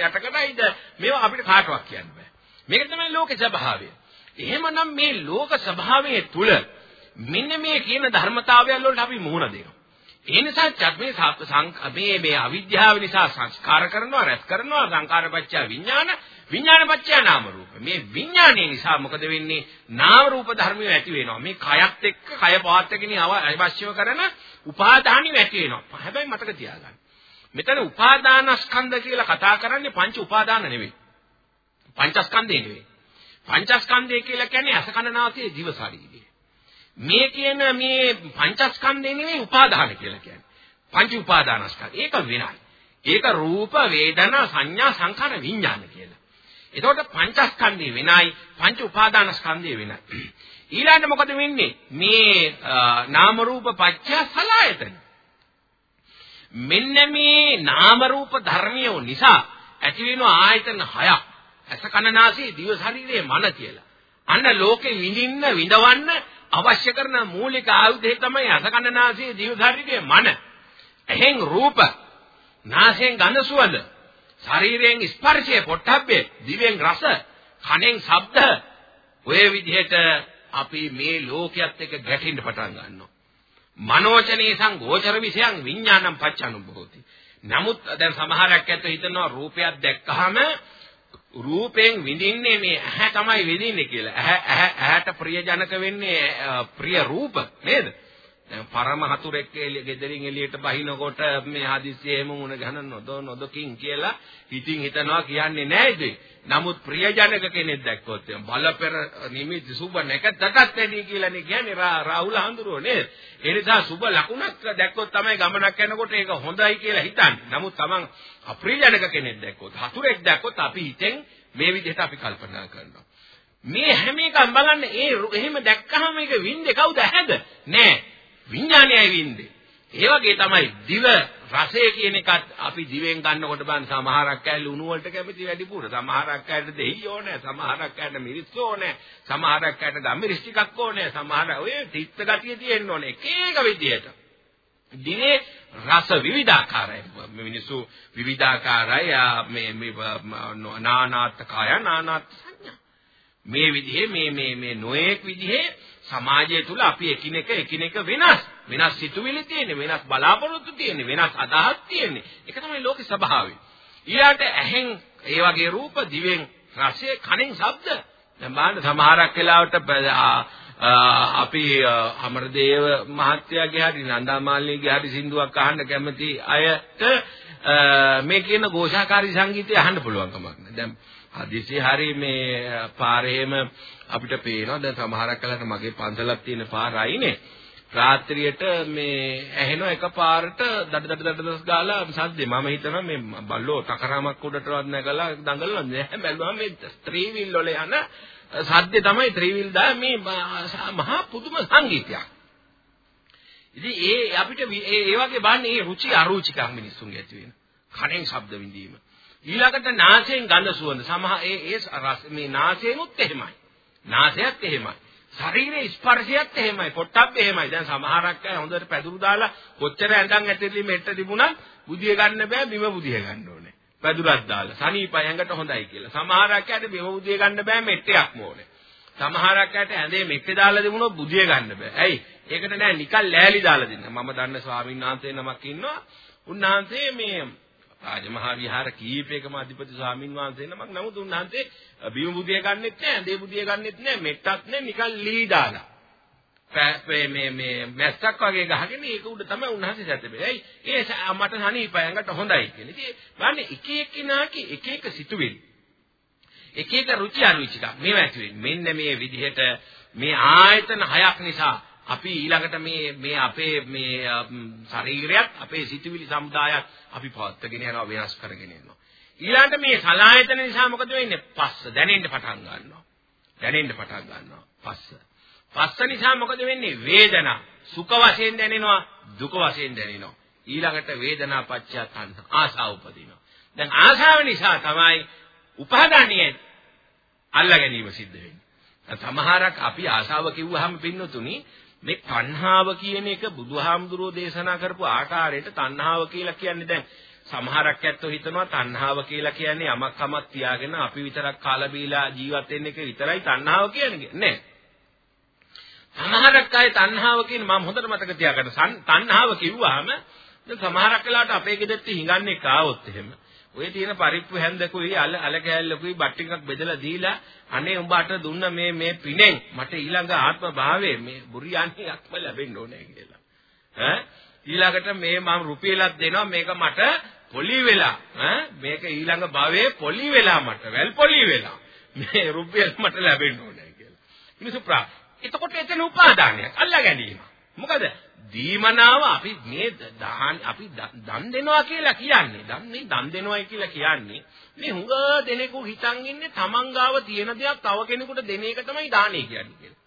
යට කරයිද? මේවා අපිට කාටවත් කියන්න බෑ. මේක තමයි ලෝකේ ස්වභාවය. එහෙමනම් මේ ලෝක ස්වභාවයේ තුල මෙන්න මේ කියන ධර්මතාවයන් වලට අපි මුහුණ දෙනවා. ඒ නිසා චත්මේ මේ මේ අවිද්‍යාව නිසා සංස්කාර කරනවා රැස් කරනවා සංකාරපච්චය විඥාන විඥානපච්චය නාම රූප මේ විඥානයේ නිසා මොකද වෙන්නේ නාම රූප ධර්මිය ඇති වෙනවා මේ කයත් එක්ක කය පවත්කගෙන අවශ්‍යව කරන උපාදානිය ඇති වෙනවා හැබැයි මතක තියාගන්න මෙතන උපාදානස්කන්ධ කියලා කතා කරන්නේ පංච උපාදාන නෙවෙයි පංචස්කන්ධය නෙවෙයි පංචස්කන්ධය කියලා කියන්නේ අසකනාසයේ දිව ශරීරය. මේ කියන මේ පංචස්කන්ධය නෙවෙයි උපාදාන කියලා කියන්නේ. පංච උපාදානස්කන්ධ. ඒක වෙනයි. ඒක රූප, වේදනා, සංඥා, සංඛාර, විඥාන කියලා. එතකොට පංචස්කන්ධය වෙනයි, පංච උපාදානස්කන්ධය වෙනයි. ඊළඟට මොකද වෙන්නේ? මේ නාම රූප පත්‍ය සලආයතන. මෙන්න මේ නාම රූප ධර්මියෝ නිසා ඇති වෙන ආයතන හයක්. ඇස කන නාසය දිව ශරීරයේ මන කියලා. අන්න ලෝකෙ විඳින්න විඳවන්න අවශ්‍ය කරන මූලික ආයුධය තමයි අසකණනාසයේ ජීවධාරිකයේ මන. එහෙන් රූප, නාසයෙන් ගඳ සුවඳ, ශරීරයෙන් ස්පර්ශය, පොට්ටබ්බේ, දිවෙන් රස, කනෙන් ශබ්ද. ඔය විදිහට අපි මේ ලෝකයේත් එක්ක ගැටෙන්න පටන් ගන්නවා. මනෝචනේ සංගෝචර විෂයන් විඥානම් පච්චනුභෝති. නමුත් දැන් සමහරක් ඇත්ත හිතනවා රූපයක් දැක්කහම රූපයෙන් විඳින්නේ මේ ඇහැ තමයි විඳින්නේ කියලා. ඇහැ ඇහැ ඇහැට ප්‍රියජනක වෙන්නේ ප්‍රිය රූප නේද? දැන් පරම හතුරෙක් ගෙදරින් එළියට බහිනකොට මේ හදිස්සියේ එහෙම මුණ ගහන නොද නොදකින් කියලා හිතින් හිතනවා කියන්නේ නෑ ඉතින්. නමුත් ප්‍රියජනක කෙනෙක් දැක්කොත් බලපෙර නිමිති සුබ නැකතටත් ඇදී කියලානේ කියන්නේ රාහුල හඳුරෝ නේද? ඒ නිසා සුබ ලකුණක් දැක්කොත් තමයි ගමනක් යනකොට ඒක හොඳයි කියලා හිතන්නේ. නමුත් Taman අප්‍රියජනක කෙනෙක් දැක්කොත් හතුරෙක් දැක්කොත් අපි හිතෙන් මේ විදිහට අපි කල්පනා කරනවා. මේ හැම එකම බලන්න ඒ එහෙම දැක්කහම මේක වින්දේ කවුද ඇහැද? නෑ. විඥානයයි වින්දේ. ඒ වගේ තමයි දිව රසය කියන එකත් අපි දිවෙන් ගන්නකොට බලන්න සමහරක් කැලේ උණු වලට කැමති වැඩිපුර. සමහරක් කැලේ දෙහි ඕනේ. සමහරක් කැලේ මිරිස් ඕනේ. සමහරක් කැලේ ගම්මිරිස් ටිකක් ඕනේ. සමහර ඔය තිත්ත ගතිය තියෙන්න ඕනේ. එක එක විදියට. දිනේ රස විවිධාකාරයි. මිනිස්සු විවිධාකාරයි. මේ මේ නානාත්කය නානාත් සංඥා. මේ විදිහේ මේ මේ මේ නොඑක් විදිහේ සමාජය තුල අපි එකිනෙක එකිනෙක වෙනස්. වෙනස් සිතුවිලි තියෙන්නේ වෙනස් බලාපොරොත්තු තියෙන්නේ වෙනස් අදහස් තියෙන්නේ. ඒක තමයි ලෝකේ ස්වභාවය. ඊළාට ඇහෙන් ඒ වගේ රූප දිවෙන් රසය කනෙන් ශබ්ද. දැන් බලන්න සමහරක් වෙලාවට අපි අමරදේව මහත්තයාගේ හරි නන්දාමාලිනීගේ හරි සින්දුවක් අහන්න කැමති අයට මේ කියන ഘോഷාකාරී සංගීතය අහන්න පුළුවන් කමක් නෑ දැන් හදිසි හරි මේ පාරේම අපිට පේනවා. දැන් සමහරක් කලකට මගේ පන්සලක් තියෙන පාරයිනේ. රාත්‍රියට මේ ඇහෙන එකපාරට දඩ දඩ දඩ දස් ගාලා සද්දේ මම හිතනවා මේ බල්ලෝ තකරාමක් උඩටවත් නැගලා දඟලනවා නෑ බැලුවා මේ ත්‍රිවිල් වල යන සද්දේ තමයි ත්‍රිවිල් දා මේ මහා පුදුම සංගීතයක්. ඉතින් ඒ අපිට ඒ වගේ බන්නේ ඒ රුචි අරුචිකම් මිනිස්සුන්ගේ ඇති වෙන. කණෙන් ශබ්ද විඳීම. ඊළඟට නාසයෙන් ගඳ සුවඳ. සමහ ඒ ඒ මේ නාසයෙන්ුත් එහෙමයි. නාසයත් එහෙමයි. ශරීරයේ ස්පර්ශයත් එහෙමයි. පොට්ටබ්බ එහෙමයි. දැන් සමහරක් අය හොඳට පැදුරු දාලා කොච්චර ඇඳන් ඇතුලේ මෙට්ට තිබුණත් බුදිය ගන්න බෑ බිම බුදිය ගන්න ඕනේ. පැදුරක් දාලා. සනීපයි ඇඟට හොඳයි කියලා. සමහරක් අයට බිම බුදිය ගන්න බෑ මෙට්ටයක් ඕනේ. සමහරක් අයට ඇඳේ මෙට්ටේ දාලා දෙමුණොත් බුදිය ගන්න බෑ. ඇයි? ඒකට නෑ නිකන් ලෑලි දාලා දෙන්න. මම දන්න ස්වාමීන් වහන්සේ නමක් ඉන්නවා. උන්වහන්සේ මේ රාජමහා විහාර කීපයකම අධිපති ස්වාමින් වහන්සේ නමක් නමුත් උන්වහන්සේ බිම බුදිය ගන්නෙත් නෑ ඇඳේ බුදිය ගන්නෙත් නෑ මෙට්ටත් නෑ නිකන් ලී දාලා මේ මේ මේ මැස්සක් වගේ ගහගෙන ඒක උඩ තමයි උන්වහන්සේ සැතපෙන්නේ. ඇයි? ඒ මට හනීපය ඇඟට හොඳයි කියලා. ඉතින් බලන්න එක එක්කිනාගේ එක එක සිතුවිලි. එක එක රුචි අරුචික මේව ඇති වෙන්නේ. මෙන්න මේ විදිහට මේ ආයතන හයක් නිසා අපි ඊළඟට මේ මේ අපේ මේ ශරීරයත් අපේ සිතුවිලි සමුදායත් අපි පවත්වාගෙන යනවා වෙනස් කරගෙන යනවා. ඊළඟට මේ සලායතන නිසා මොකද වෙන්නේ? පස්ස දැනෙන්න පටන් ගන්නවා. දැනෙන්න පටන් ගන්නවා. පස්ස. පස්ස නිසා මොකද වෙන්නේ? වේදනා. සුඛ වශයෙන් දැනෙනවා, දුක වශයෙන් දැනෙනවා. ඊළඟට වේදනා පත්‍ය තණ්හ ආසාව උපදිනවා. දැන් ආසාව නිසා තමයි උපාදානිය අල්ලා ගැනීම සිද්ධ වෙන්නේ. සමහරක් අපි ආසාව කිව්වහම පින්නතුනි මේ තණ්හාව කියන එක බුදුහාමුදුරෝ දේශනා කරපු ආකාරයට තණ්හාව කියලා කියන්නේ දැන් සමහරක් ඇත්තෝ හිතනවා තණ්හාව කියලා කියන්නේ යමක් කමක් තියාගෙන අපි විතරක් කාලා බීලා ජීවත් වෙන්න එක විතරයි තණ්හාව කියන්නේ නෑ. සමහරක් අය තණ්හාව කියන මම හොඳට මතක තියාගන්න. තණ්හාව කිව්වහම දැන් සමහරක් වෙලාවට අපේ ගෙදරට හිඟන්නේ කාවොත් එහෙම. ඔය තියෙන පරිප්පු හැන්දකුයි අල අල කෑල්ලකුයි බත් ටිකක් බෙදලා දීලා අනේ උඹට දුන්න මේ මේ පිනෙන් මට ඊළඟ ආත්ම භාවයේ මේ බුරියන්හික්ම ලැබෙන්න ඕනේ කියලා. ඈ ඊළඟට මේ මම රුපියලක් දෙනවා මේක මට පොලි වෙලා ඈ මේක ඊළඟ භවයේ පොලි වෙලා මට වැල් පොලි වෙලා මේ රුපියල් මට ලැබෙන්න ඕනේ කියලා. මිනිස්සු ප්‍රා එතකොට එතන උපාදානයක් අල්ලා ගැනීම. මොකද දීමනාව අපි මේ දාන අපි දන් දෙනවා කියලා කියන්නේ. දන් මේ දන් දෙනවායි කියලා කියන්නේ මේ හුඟ දෙනෙකු හිතන් ඉන්නේ තමන් ගාව තියෙන දේක් තව කෙනෙකුට දෙන එක තමයි දානය කියන්නේ කියලා.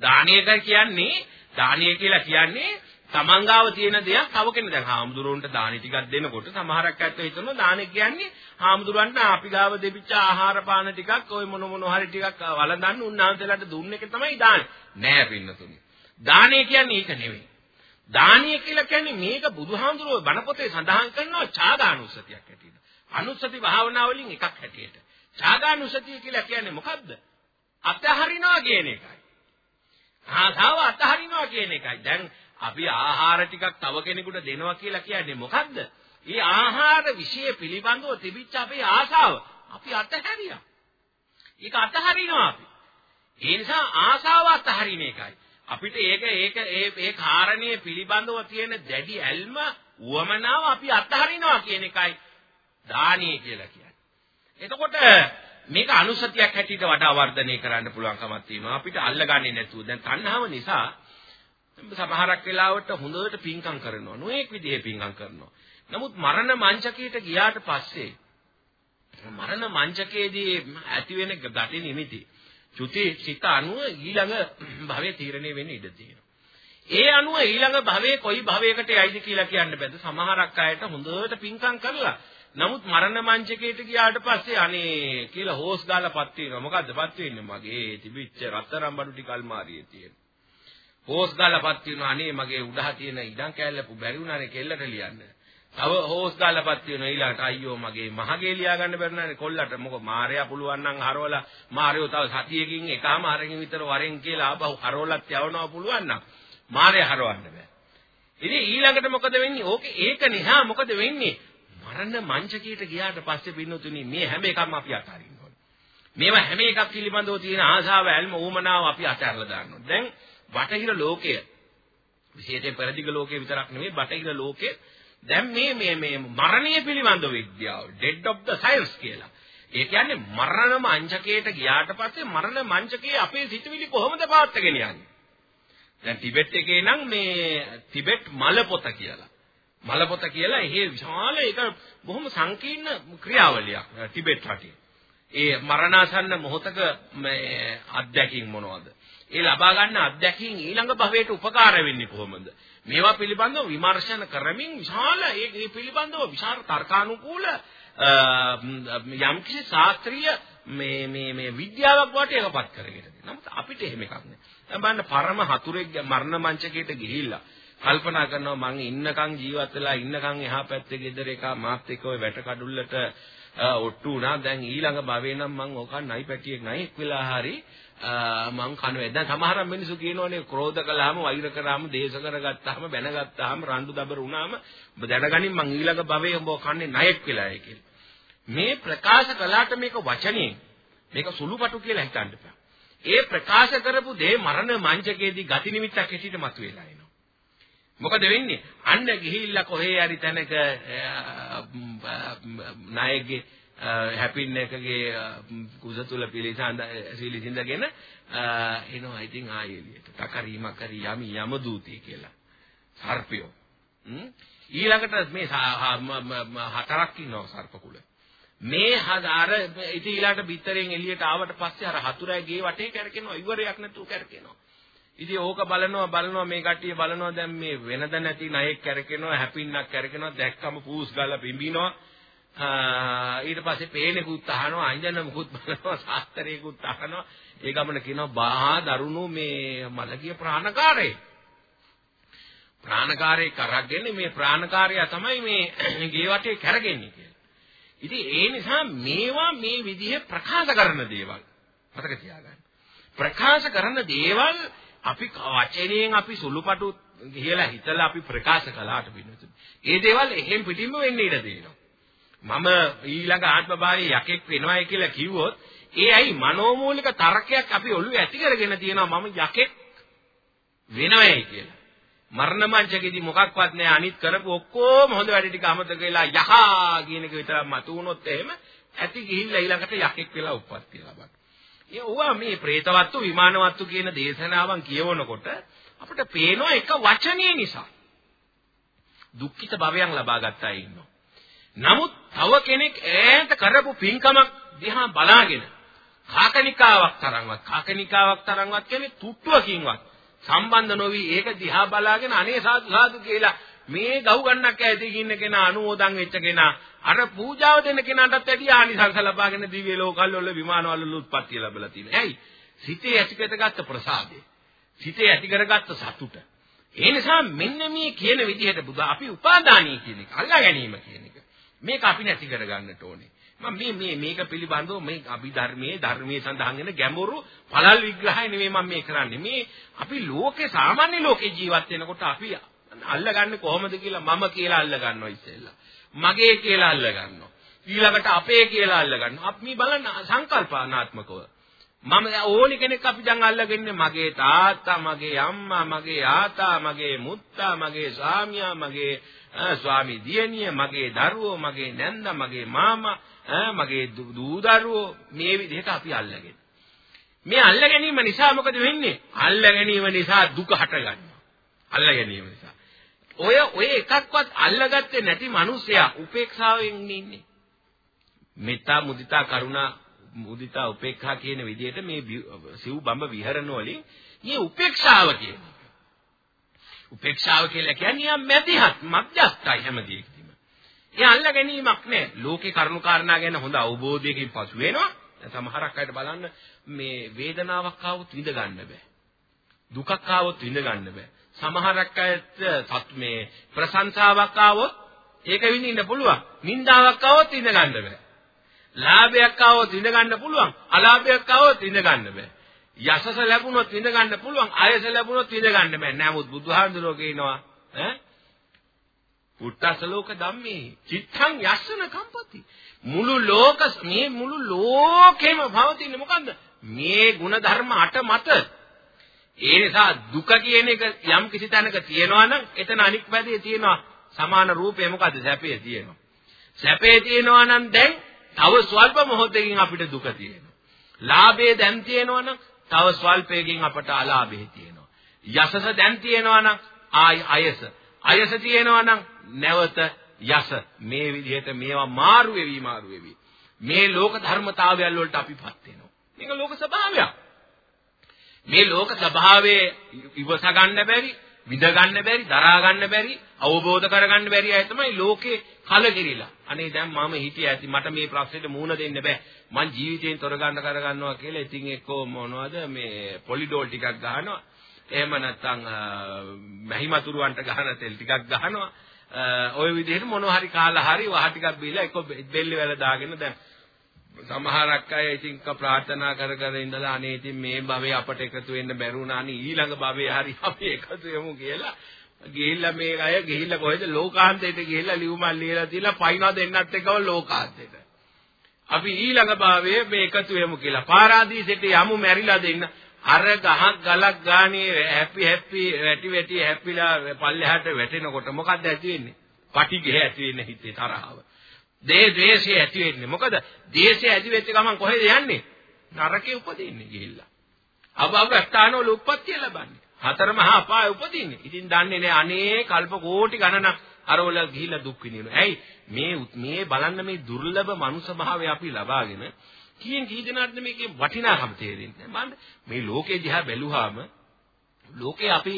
දානය කියන්නේ දානය කියලා කියන්නේ තමන්ගාව තියෙන දෙයක් තව කෙනෙක් දැන් හාමුදුරුවන්ට දානි ටිකක් දෙනකොට සමහරක් ඇත්තෝ හිතනවා දානෙ කියන්නේ හාමුදුරුවන්ට අපි ගාව දෙපිච්ච ආහාර පාන ටිකක් ওই මොන මොන හරි ටිකක් වළඳන්න උන්වහන්සේලාට දුන්න එක තමයි දානෙ නෑ පින්නතුනි දානෙ කියන්නේ ඒක නෙවෙයි දානිය කියලා කියන්නේ මේක බුදුහාමුදුරුවෝ බණ පොතේ සඳහන් කරනවා ඡාගානුස්සතියක් හැටියට අනුස්සති භාවනා වලින් එකක් හැටියට ඡාගානුස්සතිය කියලා කියන්නේ මොකද්ද අතහරිනවා කියන එකයි ආසාව අතහරිනවා කියන එකයි දැන් අපි ආහාර ටිකක් තව කෙනෙකුට දෙනවා කියලා කියන්නේ මොකද්ද? මේ ආහාර વિશે පිළිබඳව තිබිච්ච අපේ ආශාව අපි අතහැරියා. ඒක අතහරිනවා අපි. ඒ නිසා ආශාව අතහරින එකයි. අපිට ඒක ඒක ඒ ඒ කාරණේ පිළිබඳව තියෙන දැඩි ඇල්ම උවමනාව අපි අතහරිනවා කියන එකයි දානීය කියලා කියන්නේ. එතකොට මේක අනුසතියක් හැටියට වඩා වර්ධනය කරන්න පුළුවන්කමක් තියෙනවා. අපිට අල්ලගන්නේ නැතුව දැන් තණ්හාව නිසා සමහරක් වෙලාවට හොඳට පිංකම් කරනවා. නොඑක් විදිහේ පිංකම් කරනවා. නමුත් මරණ මංචකයට ගියාට පස්සේ මරණ මංචකයේදී ඇති වෙන ගති නිමිති චුති සිත අනුව ඊළඟ භවයේ තීරණය වෙන්න ඉඩ තියෙනවා. ඒ අනුව ඊළඟ භවයේ කොයි භවයකට යයිද කියලා කියන්න බෑ. සමහරක් අයට හොඳට පිංකම් කරලා නමුත් මරණ මංචකයට ගියාට පස්සේ අනේ කියලා හොස් ගාලා පත් වෙනවා. මොකද්ද පත් වෙන්නේ? මගේ තිබිච්ච රත්තරන් බඩු ටික අල්මාරියේ තියෙන. හෝස් ගාලාපත් වෙනවා අනේ මගේ උඩහ තියෙන ඉඩම් කෑල්ල බැරි වුණානේ කෙල්ලට ලියන්න. තව හෝස් ගාලාපත් වෙනවා ඊළඟට අයියෝ මගේ මහගේ ලියා ගන්න බැරි නෑනේ කොල්ලට මොකද මාර්යා පුළුවන් නම් හරවලා මාර්යෝ තව සතියකින් එකම හරකින් විතර වරෙන් කියලා ආපහු හරවලත් යවනවා පුළුවන් නම් මාර්යා හරවන්න බෑ. ඉතින් ඊළඟට මොකද වෙන්නේ? ඕකේ ඒක නිසා මොකද වෙන්නේ? මරණ මංචකයට ගියාට පස්සේ පින්නතුනි මේ හැම එකක්ම අපි අතාරින්න ඕනේ. මේවා හැම එකක් පිළිබඳව තියෙන ආශාව, ඇල්ම, ඌමනාව අපි අතහැරලා දාන්න ඕනේ. දැන් බටහිර ලෝකය විශේෂයෙන් පෙරදිග ලෝකයේ විතරක් නෙමෙයි බටහිර ලෝකයේ දැන් මේ මේ මේ මරණය පිළිබඳ විද්‍යාව dead of the science කියලා. ඒ කියන්නේ මරණ මංචකයට ගියාට පස්සේ මරණ මංචකයේ අපේ සිතුවිලි කොහොමද පාත්තගෙන යන්නේ? දැන් ටිබෙට් එකේ නම් මේ ටිබෙට් මල පොත කියලා. මල පොත කියලා එහි විශාල ඒක බොහොම සංකීර්ණ ක්‍රියාවලියක් ටිබෙට් රටේ. ඒ මරණාසන්න මොහතක මේ අත්දැකීම් මොනවද? ඒ ලබා ගන්න අත්දැකීම් ඊළඟ භවයට උපකාර වෙන්නේ කොහොමද? මේවා පිළිබඳව විමර්ශන කරමින් විශාල ඒ පිළිබඳව විශාල තර්කානුකූල යම්කිසි ශාස්ත්‍රීය මේ මේ මේ විද්‍යාවක් වට එකපත් කරගෙන තියෙනවා. නමුත් අපිට එහෙම එකක් නෑ. දැන් බලන්න පරම හතුරෙක් මරණ මංචකයට ගිහිල්ලා කල්පනා කරනවා මං ඉන්නකම් ජීවත් වෙලා ඉන්නකම් එහා පැත්තේ ගෙදර එක මාත් එක්ක ওই වැට කඩුල්ලට ඔට්ටු වුණා. දැන් ඊළඟ භවේ නම් මං ඕකන් නයි පැටියෙක් නයි එක් වෙලා හරි මං කනවා. දැන් සමහර මිනිස්සු කියනෝනේ ක්‍රෝධ කළාම, වෛර කරාම, දේශ කරගත්තාම, බැනගත්තාම, රණ්ඩු දබර වුණාම ඔබ දැනගනින් මං ඊළඟ භවයේ ඔබ කන්නේ ණයෙක් වෙලායි කියලා. මේ ප්‍රකාශ කළාට මේක වචනේ මේක සුළුපටු කියලා හිතන්න බෑ. ඒ ප්‍රකාශ කරපු දේ මරණ මංචකයේදී ගති නිමිත්තක් හැටියට මතුවෙලා එනවා. මොකද වෙන්නේ? අන්න ගිහිල්ලා කොහේ හරි තැනක ණයෙක්ගේ හැපින් එකගේ කුස තුල පිළිසඳ සිලිසිඳගෙන එනවා ඉතින් ආයෙ එළියට. තකරීමක් හරි යමි යම දූතී කියලා. සර්පයෝ. ඊළඟට මේ හතරක් ඉන්නවා සර්ප කුල. මේ හදාර ඉතින් ඊළඟට බිත්තරෙන් එළියට ආවට පස්සේ අර හතුරයි ගේ වටේ කැරකෙනවා ඉවරයක් නැතුව කැරකෙනවා. ඉතින් ඕක බලනවා බලනවා මේ කට්ටිය බලනවා දැන් මේ වෙනද නැති ණයෙක් කැරකෙනවා හැපින්නක් කැරකෙනවා දැක්කම පූස් ගාලා පිඹිනවා ඊට පස්සේ පේනෙකුත් අහනවා අංජන මුකුත් බලනවා සාස්ත්‍රයකුත් අහනවා ඒ ගමන කියනවා බාහා දරුණු මේ මලකිය ප්‍රාණකාරේ ප්‍රාණකාරේ කරගෙන මේ ප්‍රාණකාරයා තමයි මේ [COUGHS] ගේ වටේ කරගෙන්නේ කියලා. ඉතින් ඒ නිසා මේවා මේ විදිහේ ප්‍රකාශ කරන දේවල් මතක තියාගන්න. ප්‍රකාශ කරන දේවල් අපි වචනයෙන් අපි සුළුපටු කියලා හිතලා අපි ප්‍රකාශ කළාට වෙනවා. ඒ දේවල් එහෙම් පිටින්ම වෙන්න ඉඩ දෙනවා. මම ඊළඟ ආත්ම භාවයේ යකෙක් වෙනවයි කියලා කිව්වොත් ඒ ඇයි මනෝමූලික තර්කයක් අපි ඔළුවේ ඇති කරගෙන තියෙනවා මම යකෙක් වෙනවයි කියලා. මරණ මංචකෙදී මොකක්වත් නැහැ අනිත් කරපු ඔක්කොම හොඳ වැඩ ටික අමතක වෙලා යහා කියන එක විතරක් මතු වුණොත් එහෙම ඇති ගිහිල්ලා ඊළඟට යකෙක් වෙලා උප්පත්ති ලබන. ඒ ඕවා මේ പ്രേතවත්තු විමානවත්තු කියන දේශනාවන් කියවනකොට අපිට පේනවා එක වචනේ නිසා දුක්ඛිත භවයන් ලබා ගත්තා ඉන්නවා. නමුත් තව කෙනෙක් ඈත කරපු පින්කමක් දිහා බලාගෙන කාකනිකාවක් තරම්වත් කාකනිකාවක් තරම්වත් කියන්නේ තුට්ටුවකින්වත් සම්බන්ධ නොවි ඒක දිහා බලාගෙන අනේ සාදු සාදු කියලා මේ ගව් ගන්නක් ඇති ඉන්න කෙනා අනුමෝදන් වෙච්ච කෙනා අර පූජාව දෙන කෙනාටත් වැඩිය ආනිසංස ලබාගෙන දිව්‍ය ලෝකවල වල විමානවල උත්පත්ති ලැබලා තියෙනවා. ඇයි? සිතේ ඇති කරගත්ත ප්‍රසාදය. සිතේ ඇති කරගත්ත සතුට. ඒ නිසා මෙන්න මේ කියන විදිහට බුදු අපි උපාදානීය කියන එක අල්ලා ගැනීම කියන එක. මේක අපි නැති කරගන්නට ඕනේ. මම මේ මේ මේක පිළිබඳව මේ අභිධර්මයේ ධර්මයේ සඳහන් වෙන ගැඹුරු පළල් විග්‍රහය නෙමෙයි මම මේ කරන්නේ. මේ අපි ලෝකේ සාමාන්‍ය ලෝකේ ජීවත් වෙනකොට අපි අල්ලගන්නේ කොහොමද කියලා මම කියලා අල්ල ගන්නවා ඉස්සෙල්ලා. මගේ කියලා අල්ල ගන්නවා. ඊළඟට අපේ කියලා අල්ල ගන්නවා. අපි මේ බලන්න සංකල්පනාත්මකව. මම ඕනි කෙනෙක් අපි දැන් අල්ලගන්නේ මගේ තාත්තා, මගේ අම්මා, මගේ ආතා, මගේ මුත්තා, මගේ ස්වාමියා, මගේ ස්වාමි දියණිය, මගේ දරුවෝ, මගේ නැන්දා, මගේ මාමා, මගේ දූ දරුවෝ මේ විදිහට අපි අල්ලගෙන. මේ අල්ල ගැනීම නිසා මොකද වෙන්නේ? අල්ල ගැනීම නිසා දුක හට ගන්නවා. අල්ල ගැනීම නිසා. ඔය ඔය එකක්වත් අල්ලගත්තේ නැති මිනිසයා උපේක්ෂාවෙන් ඉන්නේ. මෙත්තා මුදිතා කරුණා මුදිතා උපේක්ෂා කියන විදිහට මේ සිව් බඹ විහරණ වලින් මේ උපේක්ෂාව කියන්නේ. උපේක්ෂාව කියලා කියන්නේ මැදිහත් මධ්‍යස්ථයි හැමදේකදීම. ඒ අල්ල ගැනීමක් නෑ. ලෝකේ කරුණු කාරණා ගැන හොඳ අවබෝධයකින් පසු වෙනවා. සමහරක් අයට බලන්න මේ වේදනාවක් ආවොත් විඳ ගන්න බෑ. දුකක් ආවොත් විඳ ගන්න බෑ. සමහරක් අයට මේ ප්‍රශංසාවක් ආවොත් ඒක විඳින්න පුළුවන්. නින්දාවක් ආවොත් විඳ ගන්න බෑ. ලාභයක් ආවොත් විඳ ගන්න පුළුවන්. අලාභයක් ආවොත් විඳ ගන්න බෑ. යසස ලැබුණොත් විඳ ගන්න පුළුවන්. ආයස ලැබුණොත් විඳ ගන්න බෑ. නමුත් බුදුහාඳුරෝ කියනවා ඈ උත්තස ලෝක ධම්මේ චිත්තං යස්සන කම්පති. මුළු ලෝක මේ මුළු ලෝකෙම පවතින්නේ මොකන්ද? මේ ගුණ ධර්ම අට මත ඒ නිසා දුක කියන එක යම් කිසි තැනක තියෙනවා නම් එතන අනික් පැත්තේ තියෙනවා සමාන රූපය. මොකද්ද? සැපේ තියෙනවා. සැපේ තියෙනවා නම් දැන් තව ස්වල්ප මොහොතකින් අපිට දුක තියෙනවා. ලාභේ දැන් තියෙනවා නම් තව ස්වල්පයකින් අපට අලාභේ තියෙනවා. යසස දැන් තියෙනවා නම් ආයි අයස. අයස තියෙනවා නම් නැවත යස. මේ විදිහට මේවා මාරු වෙවි මාරු වෙවි. මේ ලෝක ධර්මතාවයන් වලට අපිපත් වෙනවා. මේක ලෝක ස්වභාවයක්. මේ ලෝක ස්වභාවයේ ඉවස ගන්න බැරි, විඳ ගන්න බැරි, දරා ගන්න බැරි, අවබෝධ කර ගන්න බැරි අය තමයි ලෝකේ කලකිරිලා. අනේ දැන් මම හිටියා ඇති මට මේ ප්‍රශ්නෙට මුහුණ දෙන්න බෑ. මං ජීවිතයෙන් තොර ගන්න කර ගන්නවා කියලා ඉතින් එක්කෝ මොනවද මේ පොලිඩෝල් ටිකක් ගහනවා. එහෙම නැත්නම් මහිමතුරුවන්ට ගහන තෙල් ටිකක් ගහනවා. ඔය විදිහට මොනවා හරි කාලා හරි වහ ටිකක් බීලා එක්ක බෙල්ල වල දාගෙන දැන් සමහරක් අය ඉතින් ප්‍රාර්ථනා කර කර ඉඳලා අනේ ඉතින් මේ භවයේ අපට එකතු වෙන්න බැරුණානි ඊළඟ භවයේ හරි අපි එකතු වෙමු කියලා. ගිහිල්ලා මේ අය ගිහිල්ලා කොහෙද? ලෝකාන්තයට ගිහිල්ලා ලියුමක් ලියලා තියලා පයින්වා දෙන්නත් එක්කම ලෝකාන්තයට. අපි ඊළඟ භවයේ මේ එකතු වෙමු කියලා. පාරාදීසෙට යමු මැරිලා දෙන්න. අර ගහක් ගලක් ගානේ හැපි හැපි වැටි වැටි හැපිලා පල්ලෙහාට වැටෙනකොට මොකද්ද ඇති වෙන්නේ? පටිඝය ඇති වෙන්නේ හිතේ තරහව. දේ ද්වේෂය ඇති වෙන්නේ. මොකද ද්වේෂය ඇති වෙච්ච ගමන් කොහෙද යන්නේ? නරකේ උපදින්නේ ගිහිල්ලා. අබ අබ ස්ථානවල උප්පත්තිය ලබන්නේ. හතර මහා අපාය උපදින්නේ. ඉතින් දන්නේ නැහැ අනේ කල්ප කෝටි ගණනක් අරවල ගිහිල්ලා දුක් විඳිනවා. ඇයි මේ මේ බලන්න මේ දුර්ලභ මනුෂ්‍ය භාවය අපි ලබාගෙන කියෙන් කී දෙනාට මේකේ වටිනාකම තේරෙන්නේ නැහැ. මේ ලෝකේ දිහා බැලුවාම ලෝකේ අපි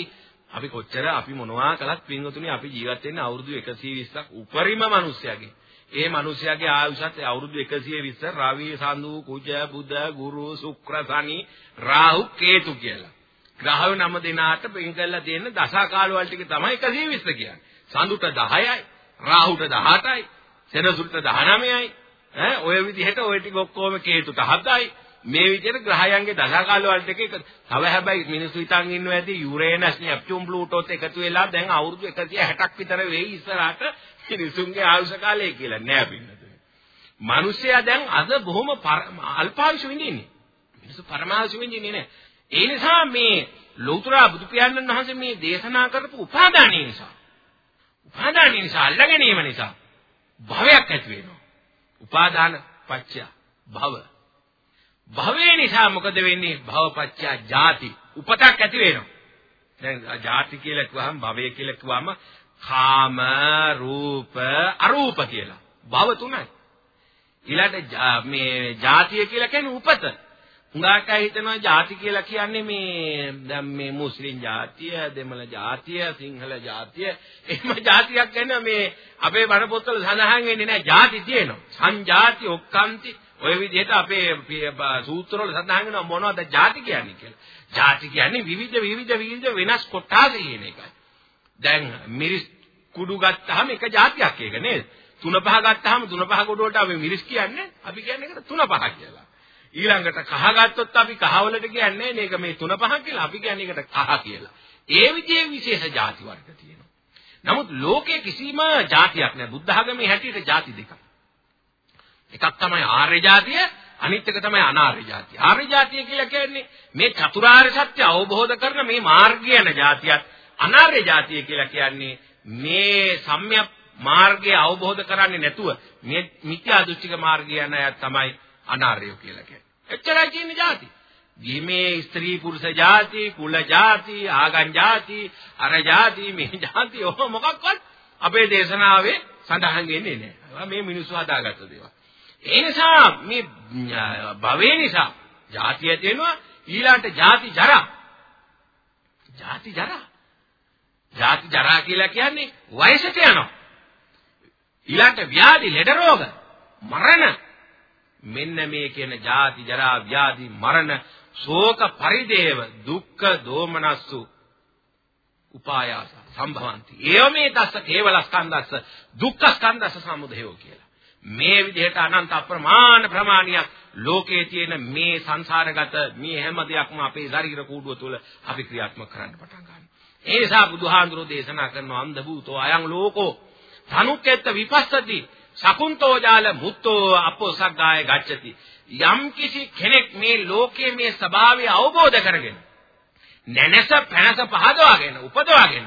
අපි කොච්චර අපි මොනවා කළත් පින්වතුනි අපි ජීවත් වෙන්නේ අවුරුදු 120ක් උපරිම මිනිස්සයාගේ. ඒ මිනිසයාගේ ආයුෂත් අවුරුදු 120 රවි සඳු කුජ බුද ගුරු ශුක්‍ර සනි රාහු කේතු කියලා. ග්‍රහව නම දෙනාට වෙන් කරලා තියෙන දසාකාල වල ටික තමයි 120 කියන්නේ. සඳුට 10යි, රාහුට 18යි, සෙනසුට 19යි. ඈ ඔය විදිහට ඔය ටික ඔක්කොම කේතුට 7යි. මේ විදිහට ග්‍රහයන්ගේ දසාකාල වල ටික එක තව හැබැයි මිනිස්සු හිතන් ඉන්නවා ඇති යුරේනස් නෙප්චූන් ප්ලූටෝත් එකතු වෙලා දැන් අවුරුදු 160ක් විතර වෙයි ඉස්සරහට මිනිසුන්ගේ ආයුෂ කාලය කියලා නෑ පින්නතුනි. මිනිස්සයා දැන් අද බොහොම අල්පායුෂ විඳින්නේ. මිනිස්සු පරමායුෂ විඳින්නේ නෑ. ඒ නිසා මේ ලෞතර බුදු පියාණන් වහන්සේ මේ දේශනා කරපු උපාදානිය නිසා උපාදානිය නිසා අල්ලගැනීම නිසා භවයක් ඇති වෙනවා. උපාදාන පත්‍ය භව. භවය නිසා මොකද වෙන්නේ? භවපත්‍ය ජාති. උපතක් ඇති වෙනවා. දැන් ජාති කියලා කිව්වහම භවය කියලා කිව්වම කාම රූප අරූප කියලා. භව තුනයි. ඊළඟට මේ ಜಾතිය කියලා කියන්නේ උපත. හුඟක් අය හිතනවා ಜಾති කියලා කියන්නේ මේ දැන් මේ මුස්ලිම් ಜಾතිය, දෙමළ ಜಾතිය, සිංහල ಜಾතිය. එහෙම ಜಾතියක් ගැන මේ අපේ බණ පොත්වල සඳහන් වෙන්නේ නැහැ. ಜಾති තියෙනවා. සංජාති, ඔක්කාන්ති ඔය විදිහට අපේ සූත්‍රවල සඳහන් වෙනවා මොනවද ಜಾති කියන්නේ කියලා. ಜಾති කියන්නේ විවිධ විවිධ විවිධ වෙනස් කොටස් කියන එකයි. දැන් මිරිස් කුඩු ගත්තාම එක જાතියක් ඒක නේද? තුන පහ ගත්තාම තුන පහ කොට වලට අපි මිරිස් කියන්නේ අපි කියන්නේ ඒකට තුන පහ කියලා. ඊළඟට කහ ගත්තොත් අපි කහ වලට කියන්නේ මේක මේ තුන පහ කියලා අපි කියන්නේ ඒකට කහ කියලා. ඒ විදිහේ විශේෂ ಜಾති වර්ග තියෙනවා. නමුත් ලෝකේ කිසිම ಜಾතියක් නැහැ. බුද්ධ ආගමේ හැටියට ಜಾති දෙකක්. එකක් තමයි ආර්ය ಜಾතිය, අනිත් එක තමයි අනාර්ය ಜಾතිය. ආර්ය ಜಾතිය කියලා කියන්නේ මේ චතුරාර්ය සත්‍ය අවබෝධ කරන මේ මාර්ගය යන ಜಾතියක්. අනාර්ය જાතිය කියලා කියන්නේ මේ සම්‍යක් මාර්ගය අවබෝධ කරන්නේ නැතුව මේ මිත්‍යා දෘෂ්ටික මාර්ගය යන අය තමයි අනාර්යෝ කියලා කියන්නේ. එච්චරයි කියන්නේ જાති. මේ ස්ත්‍රී පුරුෂ જાති, කුල જાති, ආගම් જાති, අර જાති, මේ જાති ඔය මොකක්වත් අපේ දේශනාවේ සඳහන් වෙන්නේ නැහැ. මේ මිනිස්සු හදාගත්ත දේවල්. ඒ නිසා මේ භවේ නිසා જાතිය තියෙනවා ඊළඟට જાති ජරා. જાති ජරා ಜಾති ජරා කියලා කියන්නේ වයසට යනවා. ඊළඟට ව්‍යාධි ලෙඩ රෝග මරණ. මෙන්න මේ කියන ජාති ජරා ව්‍යාධි මරණ ශෝක පරිදේව දුක්ඛ දෝමනස්සු උපායාස සම්භවಂತಿ. ඒවමේ තස්ස කේවල ස්කන්ධස්ස දුක්ඛ ස්කන්ධස්ස සමුදයෝ කියලා. මේ විදිහට අනන්ත අප්‍රමාණ ප්‍රමාණියක් ලෝකයේ තියෙන මේ සංසාරගත මේ හැම දෙයක්ම අපේ ශරීර කූඩුව තුළ අපි ක්‍රියාත්මක කරන්න පටන් ගන්නවා. ඒ නිසා බුදුහාඳුරෝ දේශනා කරන අන්ධ භූතෝ අයං ලෝකෝ තනුක්කෙත්ත විපස්සති සකුන්තෝ ජාල මුත්තෝ අපෝසග්ගාය ගච්ඡති. යම් කිසි කෙනෙක් මේ ලෝකයේ මේ ස්වභාවය අවබෝධ කරගෙන නැනස පැනස පහදවාගෙන උපදවාගෙන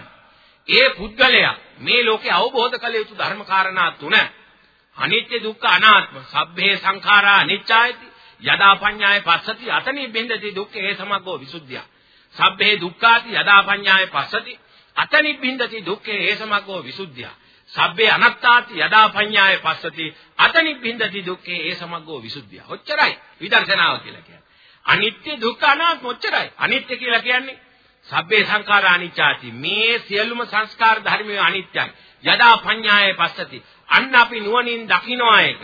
ඒ පුද්ගලයා මේ ලෝකේ අවබෝධ කළ යුතු ධර්ම කාරණා තුන අනිත්‍ය දුක්ඛ අනාත්ම සබ්බේ සංඛාරා අනිච්චායති යදා පඤ්ඤාය පස්සති අතනි බින්දති දුක්ඛ ඒ සමග්ගෝ විසුද්ධිය. සබ්බේ දුක්ඛාති යදා පඤ්ඤාය පස්සති අතනි බින්දති දුක්ඛ ඒ සමග්ගෝ විසුද්ධිය සබ්බේ අනත්තාති යදා පඤ්ඤාය පස්සති අතනි බින්දති දුක්ඛේ ඒ සමග්ගෝ විසුද්ධිය. ඔච්චරයි විදර්ශනාව කියලා කියන්නේ. අනිත්‍ය දුක්ඛ අනාත්ම ඔච්චරයි. අනිත්‍ය කියලා කියන්නේ සබ්බේ සංඛාරා අනිච්චාති. මේ සියලුම සංස්කාර ධර්මයේ අනිත්‍යයි. යදා පඤ්ඤාය පස්සති. අන්න අපි නුවණින් දකින්නවා ඒක.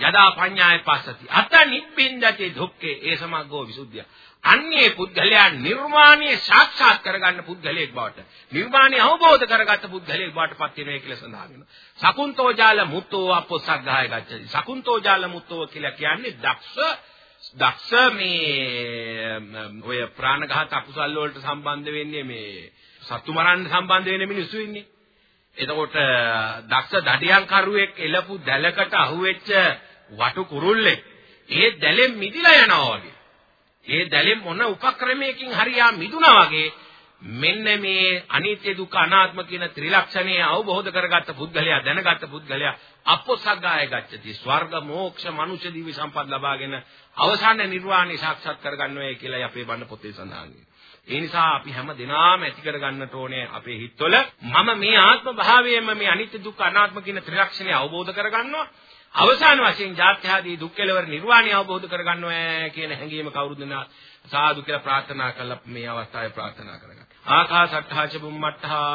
යදා පඤ්ඤාය පස්සති. අත නිබ්බින්දති දුක්ඛේ ඒ සමග්ගෝ විසුද්ධිය. අන්නේ පුද්ගලයා නිර්වාණය සාක්ෂාත් කරගන්න පුද්ගලයෙක් බවට නිර්වාණය අවබෝධ කරගත්ත පුද්ගලයෙක් බවට පත් වෙනවා කියලා සඳහන් වෙනවා. සකුන්තෝ ජාල මුත්තෝ අපොසග්ගාය ගච්ඡති. සකුන්තෝ ජාල මුත්තෝ කියලා කියන්නේ දක්ෂ දක්ෂ මේ ඔය ප්‍රාණඝාත අකුසල් වලට සම්බන්ධ වෙන්නේ මේ සතු මරන්න සම්බන්ධ වෙන මිනිස්සු ඉන්නේ. එතකොට දක්ෂ දඩියන් කරුවෙක් එලපු දැලකට අහුවෙච්ච වටු කුරුල්ලෙක්. ඒ දැලෙන් මිදිලා යනවා වගේ. ඒ දැලෙන් මොන උපක්‍රමයකින් හරියා මිදුණා වගේ මෙන්න මේ අනිත්‍ය දුක්ඛ අනාත්ම කියන ත්‍රිලක්ෂණය අවබෝධ කරගත්ත පුද්ගලයා දැනගත්ත පුද්ගලයා අපොසග්ගාය ගච්ඡති. ස්වර්ග මෝක්ෂ මනුෂ්‍ය දිව්‍ය සම්පත් ලබාගෙන අවසාන නිර්වාණය සාක්ෂාත් කරගන්නවයි කියලා අපේ බණ පොතේ සඳහන් ඒ නිසා අපි හැම දිනම ඇති කරගන්නට ඕනේ අපේ හිතවල මම මේ ආත්ම භාවයෙන්ම මේ අනිත්‍ය දුක්ඛ අනාත්ම කියන ත්‍රිලක්ෂණය අවබෝධ කරගන්නවා. අවසාන වශයෙන් ජාත්‍යාදී දුක් කෙලවර නිර්වාණය අවබෝධ කරගන්නවා කියන හැඟීම කවුරුද සාදු කියලා ප්‍රාර්ථනා කළා මේ අවස්ථාවේ ප්‍රාර්ථනා කරගන්න. ආකාශට්ඨා ච බුම්මට්ඨා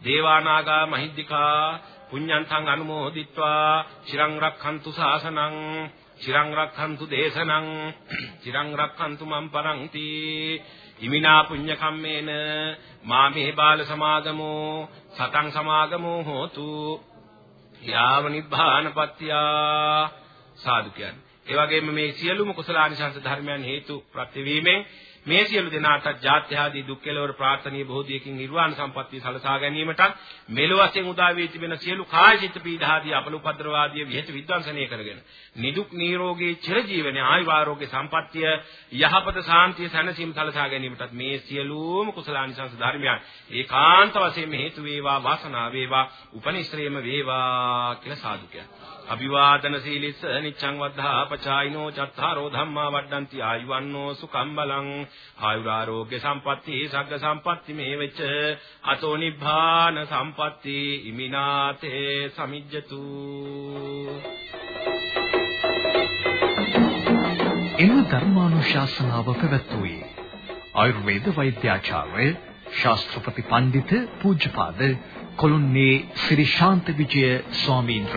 දේවානාගා මහිද්దికා පුඤ්ඤන්තං අනුමෝදිත්වා චිරං රක්ඛන්තු සාසනං චිරං රක්ඛන්තු දේශනං චිරං රක්ඛන්තු මම් පරන්ති ඉමිනා පුඤ්ඤ කම්මේන මාමේ බාල සමාගමෝ සතං සමාගමෝ හෝතු යාව නිබ්බානපත්තියා සාදු කියන්නේ. ඒ වගේම මේ සියලුම කුසලානිසංස ධර්මයන් හේතු ප්‍රත්‍යවීමෙන් මේ සියලු දෙනාටත් ජාත්‍යාදී දුක් කෙලවර ප්‍රාර්ථනීය බෝධියකින් නිර්වාණ සම්පත්තිය සලසා ගැනීමට මෙලොව වශයෙන් උදා වී තිබෙන සියලු කාය චිත්ත පීඩාදී අපලුපද්‍රවාදී විහෙත විද්වංශනය කරගෙන නිදුක් නිරෝගී චිරජීවනයේ ආයු ආරෝග්‍ය සම්පත්තිය යහපත සාන්තිය සැනසීම සලසා ගැනීමටත් මේ සියලුම කුසලානිසංස ධර්මයන් ඒකාන්ත වශයෙන් හේතු වේවා වාසනාව වේවා උපනිශ්‍රේම වේවා කියලා සාදු කියනවා. අභිවාදන සීලිස්ස නිච්ඡං වද්ධා පචායිනෝ චත්තාරෝ ධම්මා වඩ්ඩಂತಿ ආයුවන්නෝ සුඛම් බලං ආයුරාෝග්‍ය සම්පatti සග්ග සම්පatti මේ වෙච්ච අතෝ නිබ්බාන සම්පatti ඉමිනාතේ සමිජ්ජතු එම ධර්මානුශාසනාව පැවැත්වුවේ ආයුර්වේද වෛද්‍යාචාර්ය ශාස්ත්‍රපති පඬිත පූජ්‍යපාද කොළුන්නේ ශ්‍රී ශාන්ත විජය ස්වාමීන්